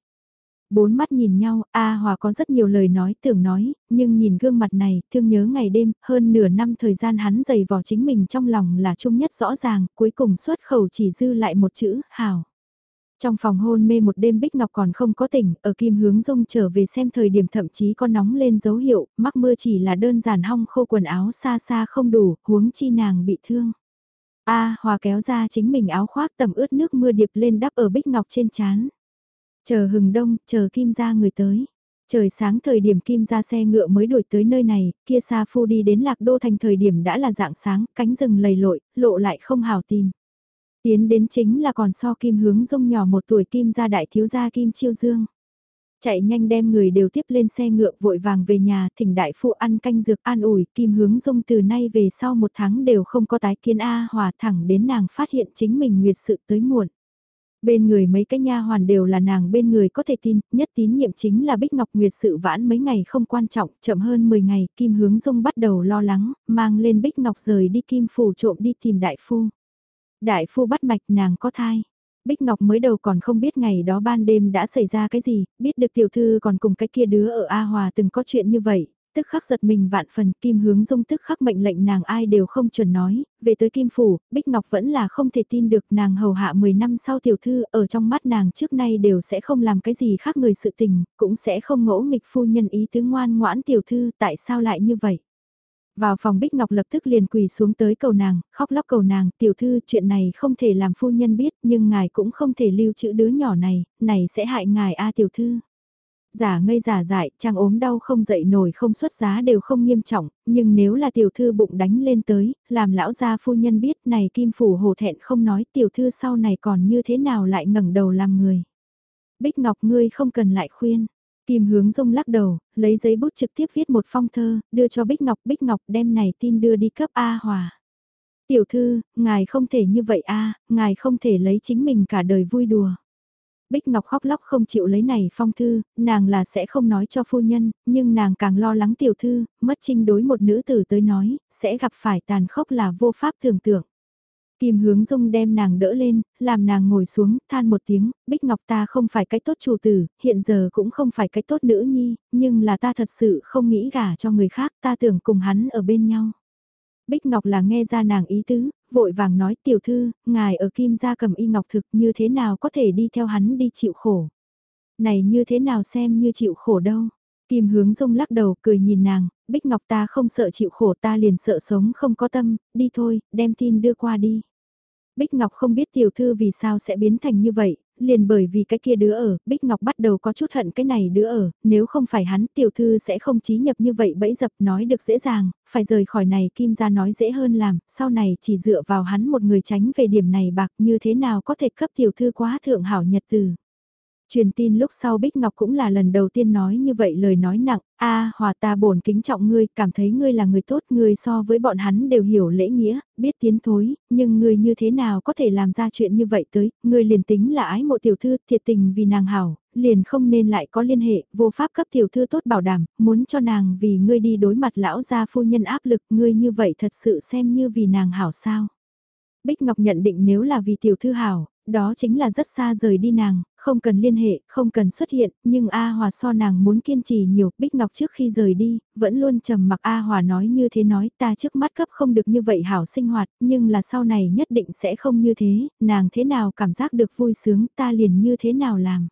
Bốn mắt nhìn nhau, A Hòa có rất nhiều lời nói tưởng nói, nhưng nhìn gương mặt này, thương nhớ ngày đêm, hơn nửa năm thời gian hắn dày vò chính mình trong lòng là chung nhất rõ ràng, cuối cùng xuất khẩu chỉ dư lại một chữ, hảo. Trong phòng hôn mê một đêm Bích Ngọc còn không có tỉnh, ở Kim Hướng Dung trở về xem thời điểm thậm chí có nóng lên dấu hiệu, mắc mưa chỉ là đơn giản hong khô quần áo xa xa không đủ, huống chi nàng bị thương. A Hòa kéo ra chính mình áo khoác tầm ướt nước mưa điệp lên đắp ở Bích Ngọc trên chán. Chờ hừng đông, chờ Kim ra người tới. Trời sáng thời điểm Kim ra xe ngựa mới đuổi tới nơi này, kia xa phu đi đến lạc đô thành thời điểm đã là dạng sáng, cánh rừng lầy lội, lộ lại không hào tìm. Tiến đến chính là còn so Kim hướng dung nhỏ một tuổi Kim ra đại thiếu gia Kim chiêu dương. Chạy nhanh đem người đều tiếp lên xe ngựa vội vàng về nhà, thỉnh đại phu ăn canh dược an ủi, Kim hướng dung từ nay về sau một tháng đều không có tái kiến A hòa thẳng đến nàng phát hiện chính mình nguyệt sự tới muộn. Bên người mấy cái nha hoàn đều là nàng bên người có thể tin, nhất tín nhiệm chính là Bích Ngọc Nguyệt sự vãn mấy ngày không quan trọng, chậm hơn 10 ngày, Kim Hướng Dung bắt đầu lo lắng, mang lên Bích Ngọc rời đi Kim Phủ trộm đi tìm Đại Phu. Đại Phu bắt mạch nàng có thai. Bích Ngọc mới đầu còn không biết ngày đó ban đêm đã xảy ra cái gì, biết được tiểu thư còn cùng cái kia đứa ở A Hòa từng có chuyện như vậy, tức khắc giật mình vạn phần kim hướng dung tức khắc mệnh lệnh nàng ai đều không chuẩn nói, về tới kim phủ, Bích Ngọc vẫn là không thể tin được nàng hầu hạ 10 năm sau tiểu thư ở trong mắt nàng trước nay đều sẽ không làm cái gì khác người sự tình, cũng sẽ không ngỗ nghịch phu nhân ý tứ ngoan ngoãn tiểu thư tại sao lại như vậy. Vào phòng Bích Ngọc lập tức liền quỳ xuống tới cầu nàng, khóc lóc cầu nàng, tiểu thư chuyện này không thể làm phu nhân biết nhưng ngài cũng không thể lưu trữ đứa nhỏ này, này sẽ hại ngài a à, tiểu thư. Giả ngây giả dại, trang ốm đau không dậy nổi không xuất giá đều không nghiêm trọng, nhưng nếu là tiểu thư bụng đánh lên tới, làm lão gia phu nhân biết này kim phủ hồ thẹn không nói tiểu thư sau này còn như thế nào lại ngẩng đầu làm người. Bích Ngọc ngươi không cần lại khuyên. Kim hướng dung lắc đầu, lấy giấy bút trực tiếp viết một phong thơ, đưa cho Bích Ngọc. Bích Ngọc đem này tin đưa đi cấp A Hòa. Tiểu thư, ngài không thể như vậy a ngài không thể lấy chính mình cả đời vui đùa. Bích Ngọc khóc lóc không chịu lấy này phong thư, nàng là sẽ không nói cho phu nhân, nhưng nàng càng lo lắng tiểu thư, mất trinh đối một nữ tử tới nói, sẽ gặp phải tàn khốc là vô pháp tưởng tượng. Kim hướng dung đem nàng đỡ lên, làm nàng ngồi xuống, than một tiếng, Bích Ngọc ta không phải cái tốt chủ tử, hiện giờ cũng không phải cái tốt nữ nhi, nhưng là ta thật sự không nghĩ gả cho người khác, ta tưởng cùng hắn ở bên nhau. Bích Ngọc là nghe ra nàng ý tứ, vội vàng nói tiểu thư, ngài ở Kim gia cầm y ngọc thực như thế nào có thể đi theo hắn đi chịu khổ. Này như thế nào xem như chịu khổ đâu. Kim hướng dung lắc đầu cười nhìn nàng, Bích Ngọc ta không sợ chịu khổ ta liền sợ sống không có tâm, đi thôi, đem tin đưa qua đi. Bích Ngọc không biết tiểu thư vì sao sẽ biến thành như vậy, liền bởi vì cái kia đứa ở, Bích Ngọc bắt đầu có chút hận cái này đứa ở, nếu không phải hắn tiểu thư sẽ không trí nhập như vậy bẫy dập nói được dễ dàng, phải rời khỏi này Kim ra nói dễ hơn làm, sau này chỉ dựa vào hắn một người tránh về điểm này bạc như thế nào có thể cấp tiểu thư quá thượng hảo nhật từ. Truyền tin lúc sau Bích Ngọc cũng là lần đầu tiên nói như vậy lời nói nặng, a hòa ta bổn kính trọng ngươi, cảm thấy ngươi là người tốt, ngươi so với bọn hắn đều hiểu lễ nghĩa, biết tiến thối, nhưng ngươi như thế nào có thể làm ra chuyện như vậy tới, ngươi liền tính là ái mộ tiểu thư, thiệt tình vì nàng hảo, liền không nên lại có liên hệ, vô pháp cấp tiểu thư tốt bảo đảm, muốn cho nàng vì ngươi đi đối mặt lão gia phu nhân áp lực, ngươi như vậy thật sự xem như vì nàng hảo sao. Bích Ngọc nhận định nếu là vì tiểu thư hảo, đó chính là rất xa rời đi nàng, không cần liên hệ, không cần xuất hiện, nhưng A Hòa so nàng muốn kiên trì nhiều, Bích Ngọc trước khi rời đi, vẫn luôn trầm mặc A Hòa nói như thế nói ta trước mắt cấp không được như vậy hảo sinh hoạt, nhưng là sau này nhất định sẽ không như thế, nàng thế nào cảm giác được vui sướng ta liền như thế nào làm.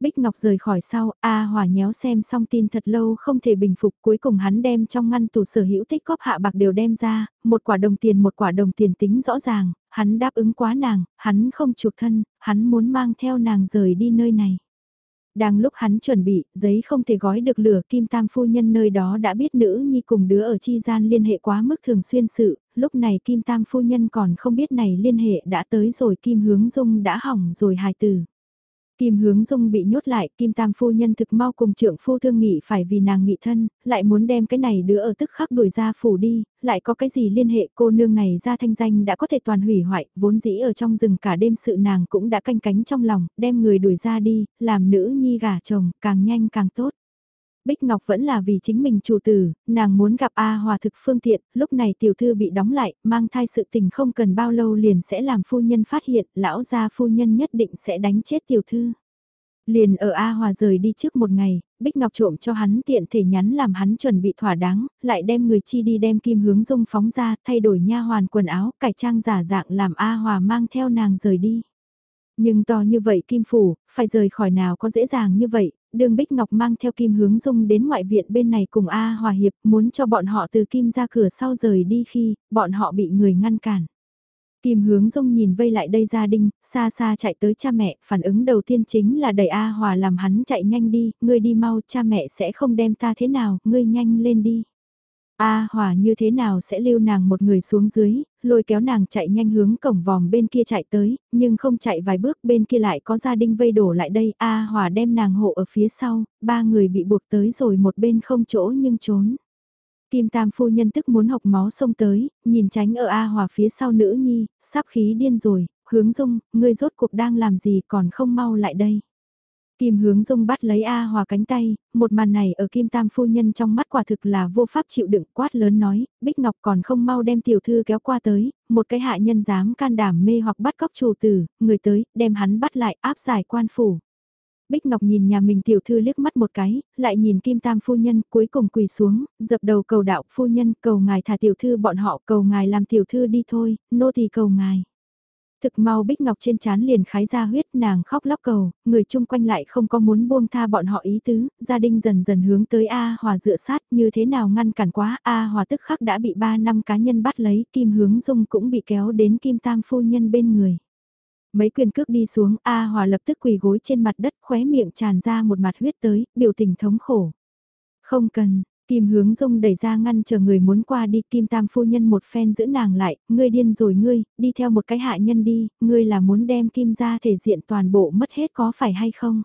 Bích Ngọc rời khỏi sau, A Hòa nhéo xem xong tin thật lâu không thể bình phục cuối cùng hắn đem trong ngăn tủ sở hữu tích góp hạ bạc đều đem ra, một quả đồng tiền một quả đồng tiền tính rõ ràng, hắn đáp ứng quá nàng, hắn không chuộc thân, hắn muốn mang theo nàng rời đi nơi này. Đang lúc hắn chuẩn bị, giấy không thể gói được lửa kim tam phu nhân nơi đó đã biết nữ nhi cùng đứa ở chi gian liên hệ quá mức thường xuyên sự, lúc này kim tam phu nhân còn không biết này liên hệ đã tới rồi kim hướng dung đã hỏng rồi hài tử. Kim hướng dung bị nhốt lại, Kim Tam phu nhân thực mau cùng trưởng phu thương nghị phải vì nàng nghị thân, lại muốn đem cái này đứa ở tức khắc đuổi ra phủ đi, lại có cái gì liên hệ cô nương này ra thanh danh đã có thể toàn hủy hoại, vốn dĩ ở trong rừng cả đêm sự nàng cũng đã canh cánh trong lòng, đem người đuổi ra đi, làm nữ nhi gả chồng, càng nhanh càng tốt. Bích Ngọc vẫn là vì chính mình chủ tử, nàng muốn gặp A Hòa thực phương tiện, lúc này tiểu thư bị đóng lại, mang thai sự tình không cần bao lâu liền sẽ làm phu nhân phát hiện, lão gia phu nhân nhất định sẽ đánh chết tiểu thư. Liền ở A Hòa rời đi trước một ngày, Bích Ngọc trộm cho hắn tiện thể nhắn làm hắn chuẩn bị thỏa đáng, lại đem người chi đi đem kim hướng dung phóng ra, thay đổi nha hoàn quần áo, cải trang giả dạng làm A Hòa mang theo nàng rời đi. Nhưng to như vậy Kim Phủ, phải rời khỏi nào có dễ dàng như vậy, đương Bích Ngọc mang theo Kim hướng dung đến ngoại viện bên này cùng A Hòa Hiệp muốn cho bọn họ từ Kim ra cửa sau rời đi khi bọn họ bị người ngăn cản. Kim hướng dung nhìn vây lại đây gia đình, xa xa chạy tới cha mẹ, phản ứng đầu tiên chính là đẩy A Hòa làm hắn chạy nhanh đi, ngươi đi mau, cha mẹ sẽ không đem ta thế nào, ngươi nhanh lên đi. A Hòa như thế nào sẽ lưu nàng một người xuống dưới, lôi kéo nàng chạy nhanh hướng cổng vòm bên kia chạy tới, nhưng không chạy vài bước bên kia lại có gia đình vây đổ lại đây. A Hòa đem nàng hộ ở phía sau, ba người bị buộc tới rồi một bên không chỗ nhưng trốn. Kim Tam phu nhân tức muốn học máu xông tới, nhìn tránh ở A Hòa phía sau nữ nhi, sắp khí điên rồi, hướng dung, ngươi rốt cuộc đang làm gì còn không mau lại đây. Kim hướng dung bắt lấy A Hòa cánh tay, một màn này ở Kim Tam phu nhân trong mắt quả thực là vô pháp chịu đựng quát lớn nói, Bích Ngọc còn không mau đem tiểu thư kéo qua tới, một cái hạ nhân dám can đảm mê hoặc bắt cóc chủ tử, người tới, đem hắn bắt lại áp giải quan phủ. Bích Ngọc nhìn nhà mình tiểu thư liếc mắt một cái, lại nhìn Kim Tam phu nhân cuối cùng quỳ xuống, dập đầu cầu đạo phu nhân cầu ngài thả tiểu thư bọn họ cầu ngài làm tiểu thư đi thôi, nô thì cầu ngài. Thực mau Bích Ngọc trên chán liền khái ra huyết nàng khóc lóc cầu, người chung quanh lại không có muốn buông tha bọn họ ý tứ, gia đình dần dần hướng tới A Hòa dựa sát như thế nào ngăn cản quá A Hòa tức khắc đã bị 3 năm cá nhân bắt lấy, Kim Hướng Dung cũng bị kéo đến Kim Tam phu nhân bên người. Mấy quyền cước đi xuống, A Hòa lập tức quỳ gối trên mặt đất khóe miệng tràn ra một mặt huyết tới, biểu tình thống khổ. Không cần, Kim hướng dung đẩy ra ngăn chờ người muốn qua đi Kim Tam phu nhân một phen giữ nàng lại, ngươi điên rồi ngươi, đi theo một cái hạ nhân đi, ngươi là muốn đem Kim ra thể diện toàn bộ mất hết có phải hay không?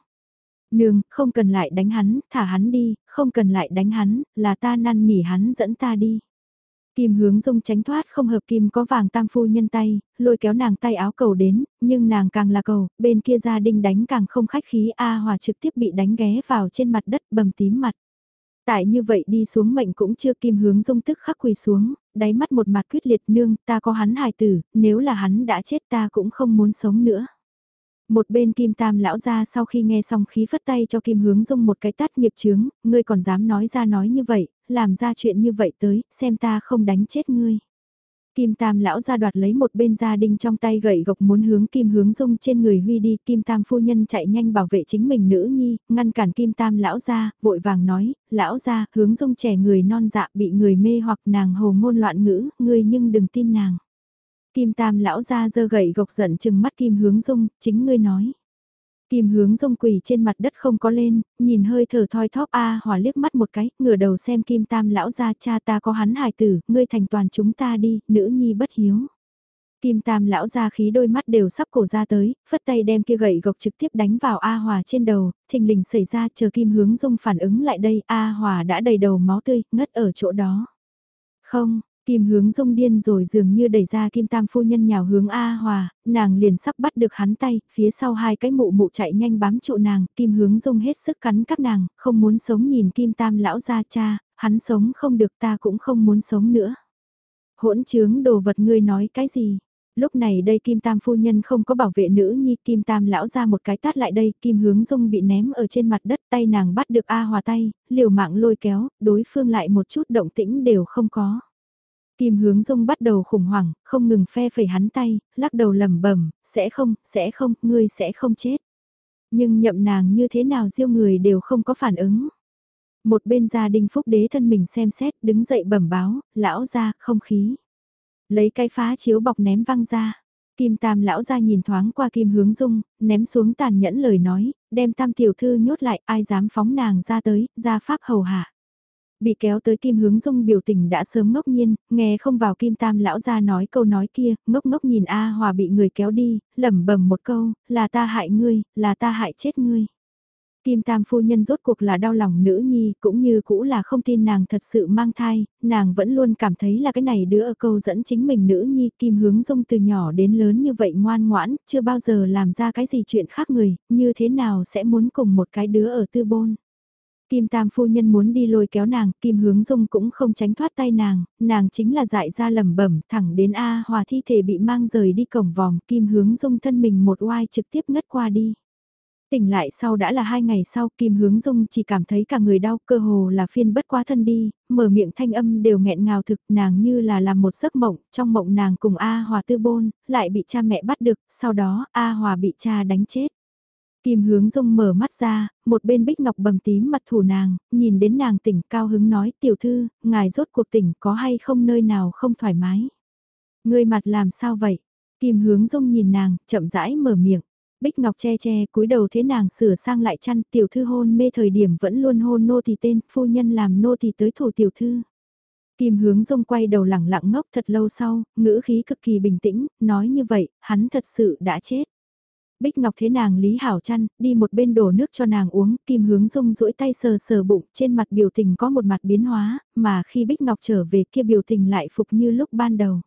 Nương, không cần lại đánh hắn, thả hắn đi, không cần lại đánh hắn, là ta năn nỉ hắn dẫn ta đi. Kim hướng dung tránh thoát không hợp kim có vàng tam phu nhân tay, lôi kéo nàng tay áo cầu đến, nhưng nàng càng là cầu, bên kia gia đình đánh càng không khách khí A Hòa trực tiếp bị đánh ghé vào trên mặt đất bầm tím mặt. Tại như vậy đi xuống mệnh cũng chưa kim hướng dung tức khắc quỳ xuống, đáy mắt một mặt quyết liệt nương ta có hắn hài tử, nếu là hắn đã chết ta cũng không muốn sống nữa. Một bên kim tam lão ra sau khi nghe xong khí phất tay cho kim hướng dung một cái tát nghiệp chướng, ngươi còn dám nói ra nói như vậy, làm ra chuyện như vậy tới, xem ta không đánh chết ngươi. Kim Tam lão ra đoạt lấy một bên gia đình trong tay gậy gộc muốn hướng Kim hướng dung trên người huy đi, Kim Tam phu nhân chạy nhanh bảo vệ chính mình nữ nhi, ngăn cản Kim Tam lão ra, vội vàng nói, lão ra, hướng dung trẻ người non dạ bị người mê hoặc nàng hồ ngôn loạn ngữ, ngươi nhưng đừng tin nàng. Kim Tam lão ra giơ gậy gộc giận chừng mắt Kim hướng dung, chính ngươi nói. Kim hướng dung quỳ trên mặt đất không có lên, nhìn hơi thở thoi thóp A hòa liếc mắt một cái, ngửa đầu xem Kim Tam lão ra cha ta có hắn hài tử, ngươi thành toàn chúng ta đi, nữ nhi bất hiếu. Kim Tam lão ra khí đôi mắt đều sắp cổ ra tới, phất tay đem kia gậy gộc trực tiếp đánh vào A Hòa trên đầu, thình lình xảy ra chờ Kim hướng dung phản ứng lại đây, A Hòa đã đầy đầu máu tươi, ngất ở chỗ đó. Không, Kim hướng dung điên rồi dường như đẩy ra Kim Tam phu nhân nhào hướng A Hòa, nàng liền sắp bắt được hắn tay, phía sau hai cái mụ mụ chạy nhanh bám trụ nàng, Kim hướng dung hết sức cắn các nàng, không muốn sống nhìn Kim Tam lão ra cha, hắn sống không được ta cũng không muốn sống nữa. Hỗn trướng đồ vật ngươi nói cái gì? Lúc này đây Kim Tam phu nhân không có bảo vệ nữ nhi, Kim Tam lão ra một cái tát lại đây, Kim hướng dung bị ném ở trên mặt đất tay nàng bắt được A Hòa tay, liều mạng lôi kéo, đối phương lại một chút động tĩnh đều không có. Kim hướng dung bắt đầu khủng hoảng, không ngừng phe phẩy hắn tay, lắc đầu lẩm bẩm, sẽ không, sẽ không, ngươi sẽ không chết. Nhưng nhậm nàng như thế nào diêu người đều không có phản ứng. Một bên gia đình phúc đế thân mình xem xét, đứng dậy bẩm báo, lão ra, không khí. Lấy cái phá chiếu bọc ném văng ra. Kim tam lão ra nhìn thoáng qua kim hướng dung, ném xuống tàn nhẫn lời nói, đem tam tiểu thư nhốt lại, ai dám phóng nàng ra tới, ra pháp hầu hạ. Bị kéo tới Kim Hướng Dung biểu tình đã sớm ngốc nhiên, nghe không vào Kim Tam lão ra nói câu nói kia, ngốc ngốc nhìn A Hòa bị người kéo đi, lẩm bẩm một câu, là ta hại ngươi, là ta hại chết ngươi. Kim Tam phu nhân rốt cuộc là đau lòng nữ nhi, cũng như cũ là không tin nàng thật sự mang thai, nàng vẫn luôn cảm thấy là cái này đứa ở câu dẫn chính mình nữ nhi, Kim Hướng Dung từ nhỏ đến lớn như vậy ngoan ngoãn, chưa bao giờ làm ra cái gì chuyện khác người, như thế nào sẽ muốn cùng một cái đứa ở tư bôn. Kim Tam phu nhân muốn đi lôi kéo nàng, Kim Hướng Dung cũng không tránh thoát tay nàng, nàng chính là dại ra lẩm bẩm, thẳng đến A Hòa thi thể bị mang rời đi cổng vòng, Kim Hướng Dung thân mình một oai trực tiếp ngất qua đi. Tỉnh lại sau đã là hai ngày sau, Kim Hướng Dung chỉ cảm thấy cả người đau, cơ hồ là phiên bất quá thân đi, mở miệng thanh âm đều nghẹn ngào thực, nàng như là làm một giấc mộng, trong mộng nàng cùng A Hòa tư bôn, lại bị cha mẹ bắt được, sau đó A Hòa bị cha đánh chết. Kim hướng dung mở mắt ra, một bên bích ngọc bầm tím mặt thủ nàng, nhìn đến nàng tỉnh cao hứng nói tiểu thư, ngài rốt cuộc tỉnh có hay không nơi nào không thoải mái. Người mặt làm sao vậy? Kim hướng dung nhìn nàng, chậm rãi mở miệng. Bích Ngọc che che cúi đầu thế nàng sửa sang lại chăn tiểu thư hôn mê thời điểm vẫn luôn hôn nô thì tên phu nhân làm nô thì tới thủ tiểu thư. Kim hướng dung quay đầu lẳng lặng ngốc thật lâu sau, ngữ khí cực kỳ bình tĩnh, nói như vậy, hắn thật sự đã chết. Bích Ngọc thế nàng Lý Hảo chăn, đi một bên đổ nước cho nàng uống, Kim Hướng Dung duỗi tay sờ sờ bụng, trên mặt biểu tình có một mặt biến hóa, mà khi Bích Ngọc trở về kia biểu tình lại phục như lúc ban đầu.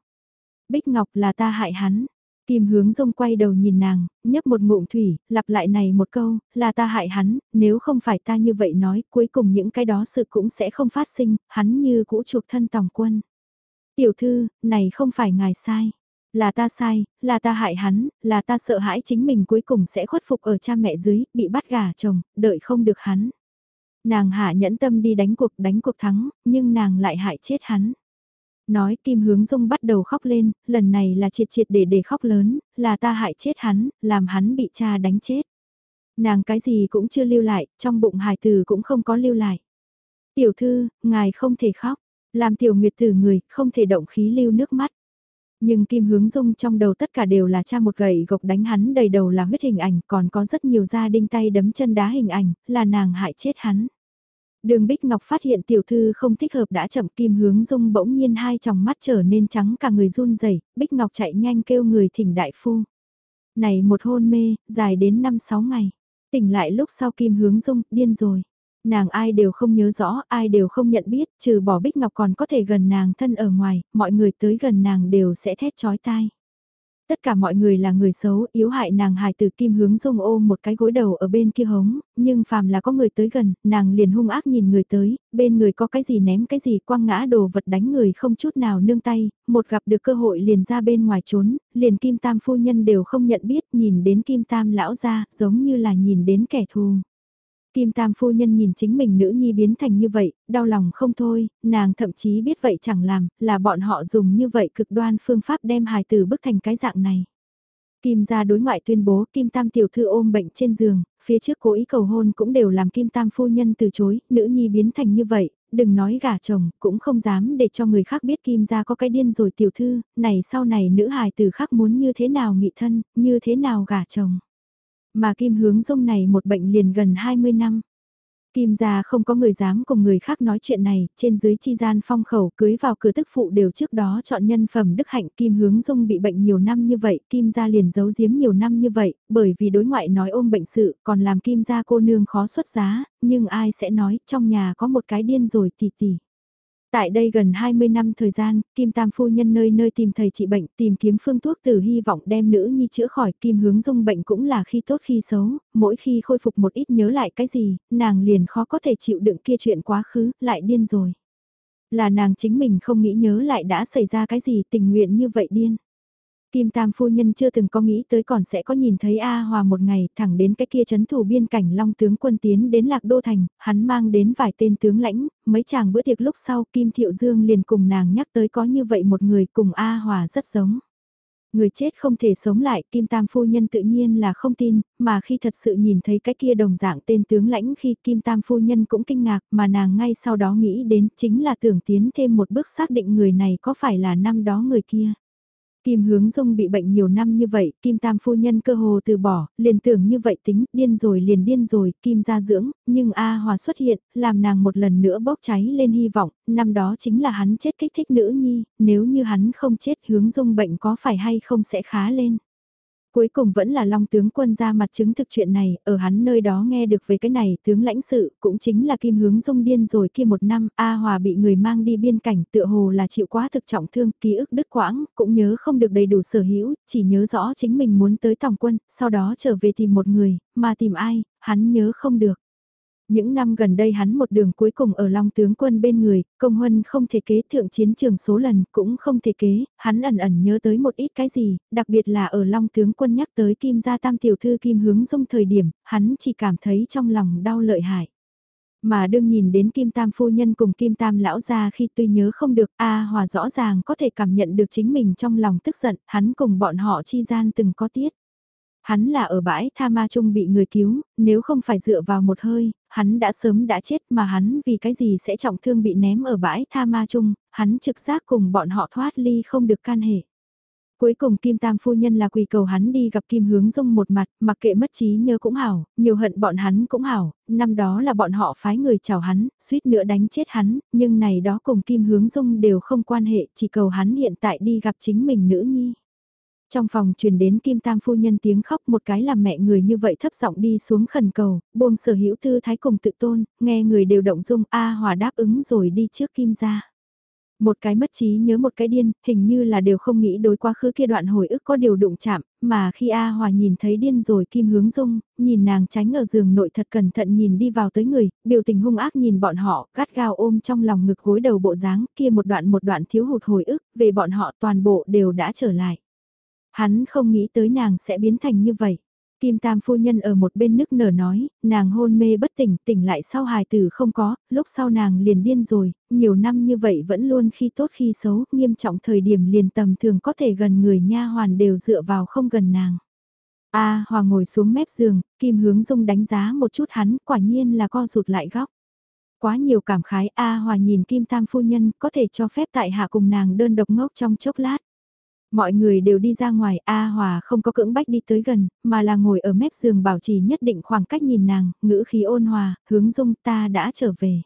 Bích Ngọc là ta hại hắn. Kim Hướng Dung quay đầu nhìn nàng, nhấp một ngụm thủy, lặp lại này một câu, là ta hại hắn, nếu không phải ta như vậy nói, cuối cùng những cái đó sự cũng sẽ không phát sinh, hắn như cũ chuộc thân tòng quân. Tiểu thư, này không phải ngài sai. Là ta sai, là ta hại hắn, là ta sợ hãi chính mình cuối cùng sẽ khuất phục ở cha mẹ dưới, bị bắt gà chồng, đợi không được hắn. Nàng hạ nhẫn tâm đi đánh cuộc đánh cuộc thắng, nhưng nàng lại hại chết hắn. Nói Kim Hướng Dung bắt đầu khóc lên, lần này là triệt triệt để để khóc lớn, là ta hại chết hắn, làm hắn bị cha đánh chết. Nàng cái gì cũng chưa lưu lại, trong bụng hài tử cũng không có lưu lại. Tiểu thư, ngài không thể khóc, làm tiểu nguyệt tử người, không thể động khí lưu nước mắt. Nhưng Kim Hướng Dung trong đầu tất cả đều là cha một gậy gộc đánh hắn đầy đầu là huyết hình ảnh, còn có rất nhiều gia đinh tay đấm chân đá hình ảnh, là nàng hại chết hắn. Đường Bích Ngọc phát hiện tiểu thư không thích hợp đã chậm Kim Hướng Dung bỗng nhiên hai tròng mắt trở nên trắng cả người run rẩy Bích Ngọc chạy nhanh kêu người thỉnh đại phu. Này một hôn mê, dài đến 5-6 ngày. Tỉnh lại lúc sau Kim Hướng Dung, điên rồi. Nàng ai đều không nhớ rõ, ai đều không nhận biết, trừ bỏ Bích Ngọc còn có thể gần nàng thân ở ngoài, mọi người tới gần nàng đều sẽ thét chói tai. Tất cả mọi người là người xấu, yếu hại nàng hài từ kim hướng dung ô một cái gối đầu ở bên kia hống, nhưng phàm là có người tới gần, nàng liền hung ác nhìn người tới, bên người có cái gì ném cái gì quăng ngã đồ vật đánh người không chút nào nương tay, một gặp được cơ hội liền ra bên ngoài trốn, liền kim tam phu nhân đều không nhận biết nhìn đến kim tam lão ra, giống như là nhìn đến kẻ thù. Kim Tam phu nhân nhìn chính mình nữ nhi biến thành như vậy, đau lòng không thôi, nàng thậm chí biết vậy chẳng làm, là bọn họ dùng như vậy cực đoan phương pháp đem hài tử bức thành cái dạng này. Kim gia đối ngoại tuyên bố Kim Tam tiểu thư ôm bệnh trên giường, phía trước cố ý cầu hôn cũng đều làm Kim Tam phu nhân từ chối, nữ nhi biến thành như vậy, đừng nói gả chồng, cũng không dám để cho người khác biết Kim gia có cái điên rồi tiểu thư, này sau này nữ hài tử khác muốn như thế nào nghị thân, như thế nào gả chồng. Mà Kim Hướng Dung này một bệnh liền gần 20 năm. Kim gia không có người dám cùng người khác nói chuyện này, trên dưới chi gian phong khẩu cưới vào cửa tức phụ đều trước đó chọn nhân phẩm đức hạnh Kim Hướng Dung bị bệnh nhiều năm như vậy, Kim gia liền giấu giếm nhiều năm như vậy, bởi vì đối ngoại nói ôm bệnh sự, còn làm Kim gia cô nương khó xuất giá, nhưng ai sẽ nói trong nhà có một cái điên rồi tỷ tỷ. Tại đây gần 20 năm thời gian, Kim Tam Phu Nhân nơi nơi tìm thầy trị bệnh, tìm kiếm phương thuốc từ hy vọng đem nữ nhi chữa khỏi. Kim hướng dung bệnh cũng là khi tốt khi xấu, mỗi khi khôi phục một ít nhớ lại cái gì, nàng liền khó có thể chịu đựng kia chuyện quá khứ, lại điên rồi. Là nàng chính mình không nghĩ nhớ lại đã xảy ra cái gì tình nguyện như vậy điên. Kim Tam phu nhân chưa từng có nghĩ tới còn sẽ có nhìn thấy A Hòa một ngày thẳng đến cái kia chấn thủ biên cảnh Long tướng quân tiến đến Lạc Đô Thành, hắn mang đến vài tên tướng lãnh, mấy chàng bữa tiệc lúc sau Kim Thiệu Dương liền cùng nàng nhắc tới có như vậy một người cùng A Hòa rất giống. Người chết không thể sống lại, Kim Tam phu nhân tự nhiên là không tin, mà khi thật sự nhìn thấy cái kia đồng dạng tên tướng lãnh khi Kim Tam phu nhân cũng kinh ngạc mà nàng ngay sau đó nghĩ đến chính là tưởng tiến thêm một bước xác định người này có phải là năm đó người kia. Kim Hướng Dung bị bệnh nhiều năm như vậy, Kim Tam phu nhân cơ hồ từ bỏ, liền tưởng như vậy tính, điên rồi liền điên rồi, Kim ra dưỡng, nhưng A Hòa xuất hiện, làm nàng một lần nữa bốc cháy lên hy vọng, năm đó chính là hắn chết kích thích nữ nhi, nếu như hắn không chết Hướng Dung bệnh có phải hay không sẽ khá lên. Cuối cùng vẫn là Long tướng quân ra mặt chứng thực chuyện này, ở hắn nơi đó nghe được về cái này, tướng lãnh sự, cũng chính là Kim Hướng Dung điên rồi kia một năm, A Hòa bị người mang đi biên cảnh, tựa hồ là chịu quá thực trọng thương, ký ức đứt quãng, cũng nhớ không được đầy đủ sở hữu, chỉ nhớ rõ chính mình muốn tới tổng quân, sau đó trở về tìm một người, mà tìm ai, hắn nhớ không được. Những năm gần đây hắn một đường cuối cùng ở Long tướng quân bên người, công huân không thể kế thượng chiến trường số lần cũng không thể kế, hắn ẩn ẩn nhớ tới một ít cái gì, đặc biệt là ở Long tướng quân nhắc tới Kim Gia Tam tiểu thư Kim Hướng Dung thời điểm, hắn chỉ cảm thấy trong lòng đau lợi hại. Mà đương nhìn đến Kim Tam phu nhân cùng Kim Tam lão gia khi tuy nhớ không được A Hòa rõ ràng có thể cảm nhận được chính mình trong lòng tức giận, hắn cùng bọn họ chi gian từng có tiết. Hắn là ở bãi Tha Ma Trung bị người cứu, nếu không phải dựa vào một hơi, hắn đã sớm đã chết mà hắn vì cái gì sẽ trọng thương bị ném ở bãi Tha Ma Trung, hắn trực giác cùng bọn họ thoát ly không được can hệ. Cuối cùng Kim Tam phu nhân là quỳ cầu hắn đi gặp Kim Hướng Dung một mặt, mặc kệ mất trí nhớ cũng hảo, nhiều hận bọn hắn cũng hảo, năm đó là bọn họ phái người chào hắn, suýt nữa đánh chết hắn, nhưng này đó cùng Kim Hướng Dung đều không quan hệ, chỉ cầu hắn hiện tại đi gặp chính mình nữ nhi. Trong phòng truyền đến Kim Tam phu nhân tiếng khóc một cái làm mẹ người như vậy thấp giọng đi xuống khẩn cầu, buông sở hữu tư thái cùng tự tôn, nghe người đều động dung A Hòa đáp ứng rồi đi trước Kim ra. Một cái mất trí nhớ một cái điên, hình như là đều không nghĩ đối quá khứ kia đoạn hồi ức có điều đụng chạm, mà khi A Hòa nhìn thấy điên rồi Kim hướng dung, nhìn nàng tránh ở giường nội thật cẩn thận nhìn đi vào tới người, biểu tình hung ác nhìn bọn họ, gắt gao ôm trong lòng ngực gối đầu bộ dáng kia một đoạn một đoạn thiếu hụt hồi ức, về bọn họ toàn bộ đều đã trở lại. Hắn không nghĩ tới nàng sẽ biến thành như vậy. Kim Tam phu nhân ở một bên nức nở nói, nàng hôn mê bất tỉnh, tỉnh lại sau hài tử không có, lúc sau nàng liền điên rồi, nhiều năm như vậy vẫn luôn khi tốt khi xấu, nghiêm trọng thời điểm liền tầm thường có thể gần người nha hoàn đều dựa vào không gần nàng. A Hòa ngồi xuống mép giường, Kim Hướng Dung đánh giá một chút hắn, quả nhiên là co rụt lại góc. Quá nhiều cảm khái A Hòa nhìn Kim Tam phu nhân có thể cho phép tại hạ cùng nàng đơn độc ngốc trong chốc lát. Mọi người đều đi ra ngoài, A Hòa không có cưỡng bách đi tới gần, mà là ngồi ở mép giường bảo trì nhất định khoảng cách nhìn nàng, ngữ khí ôn hòa, hướng dung ta đã trở về.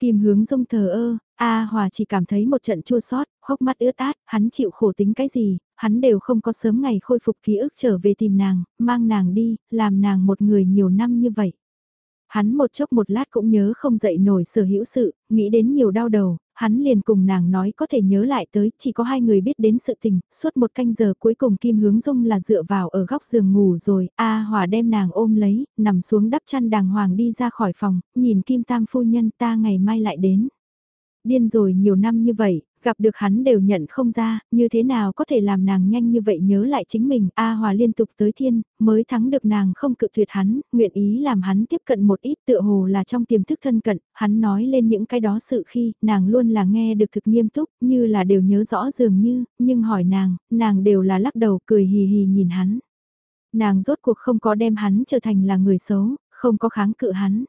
Kim hướng dung thờ ơ, A Hòa chỉ cảm thấy một trận chua sót, hốc mắt ướt át, hắn chịu khổ tính cái gì, hắn đều không có sớm ngày khôi phục ký ức trở về tìm nàng, mang nàng đi, làm nàng một người nhiều năm như vậy. Hắn một chốc một lát cũng nhớ không dậy nổi sở hữu sự, nghĩ đến nhiều đau đầu, hắn liền cùng nàng nói có thể nhớ lại tới, chỉ có hai người biết đến sự tình, suốt một canh giờ cuối cùng Kim Hướng Dung là dựa vào ở góc giường ngủ rồi, A Hòa đem nàng ôm lấy, nằm xuống đắp chăn đàng hoàng đi ra khỏi phòng, nhìn Kim Tam phu nhân ta ngày mai lại đến. Điên rồi nhiều năm như vậy, gặp được hắn đều nhận không ra, như thế nào có thể làm nàng nhanh như vậy nhớ lại chính mình, A Hòa liên tục tới thiên, mới thắng được nàng không cự tuyệt hắn, nguyện ý làm hắn tiếp cận một ít tựa hồ là trong tiềm thức thân cận, hắn nói lên những cái đó sự khi, nàng luôn là nghe được thực nghiêm túc, như là đều nhớ rõ dường như, nhưng hỏi nàng, nàng đều là lắc đầu cười hì hì nhìn hắn. Nàng rốt cuộc không có đem hắn trở thành là người xấu, không có kháng cự hắn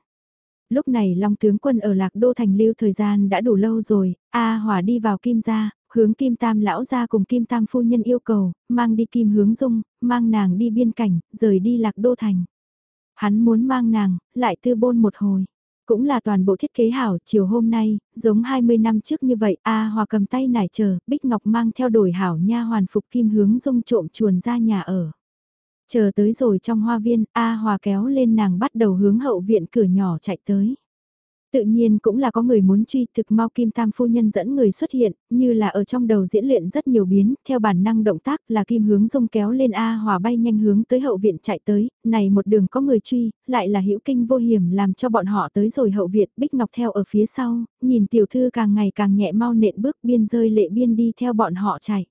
lúc này Long tướng quân ở Lạc Đô thành lưu thời gian đã đủ lâu rồi, A Hòa đi vào Kim gia, hướng Kim Tam lão gia cùng Kim Tam phu nhân yêu cầu, mang đi Kim hướng dung, mang nàng đi biên cảnh, rời đi Lạc Đô thành. Hắn muốn mang nàng, lại tư bôn một hồi. Cũng là toàn bộ thiết kế hảo, chiều hôm nay, giống 20 năm trước như vậy, A Hòa cầm tay nải chờ, Bích Ngọc mang theo đổi hảo nha hoàn phục Kim hướng dung trộm chuồn ra nhà ở. Chờ tới rồi trong hoa viên, A Hòa kéo lên nàng bắt đầu hướng hậu viện cửa nhỏ chạy tới. Tự nhiên cũng là có người muốn truy thực mau Kim Tam Phu Nhân dẫn người xuất hiện, như là ở trong đầu diễn luyện rất nhiều biến, theo bản năng động tác là Kim hướng dung kéo lên A Hòa bay nhanh hướng tới hậu viện chạy tới, này một đường có người truy, lại là hữu kinh vô hiểm làm cho bọn họ tới rồi hậu viện Bích Ngọc theo ở phía sau, nhìn tiểu thư càng ngày càng nhẹ mau nện bước biên rơi lệ biên đi theo bọn họ chạy.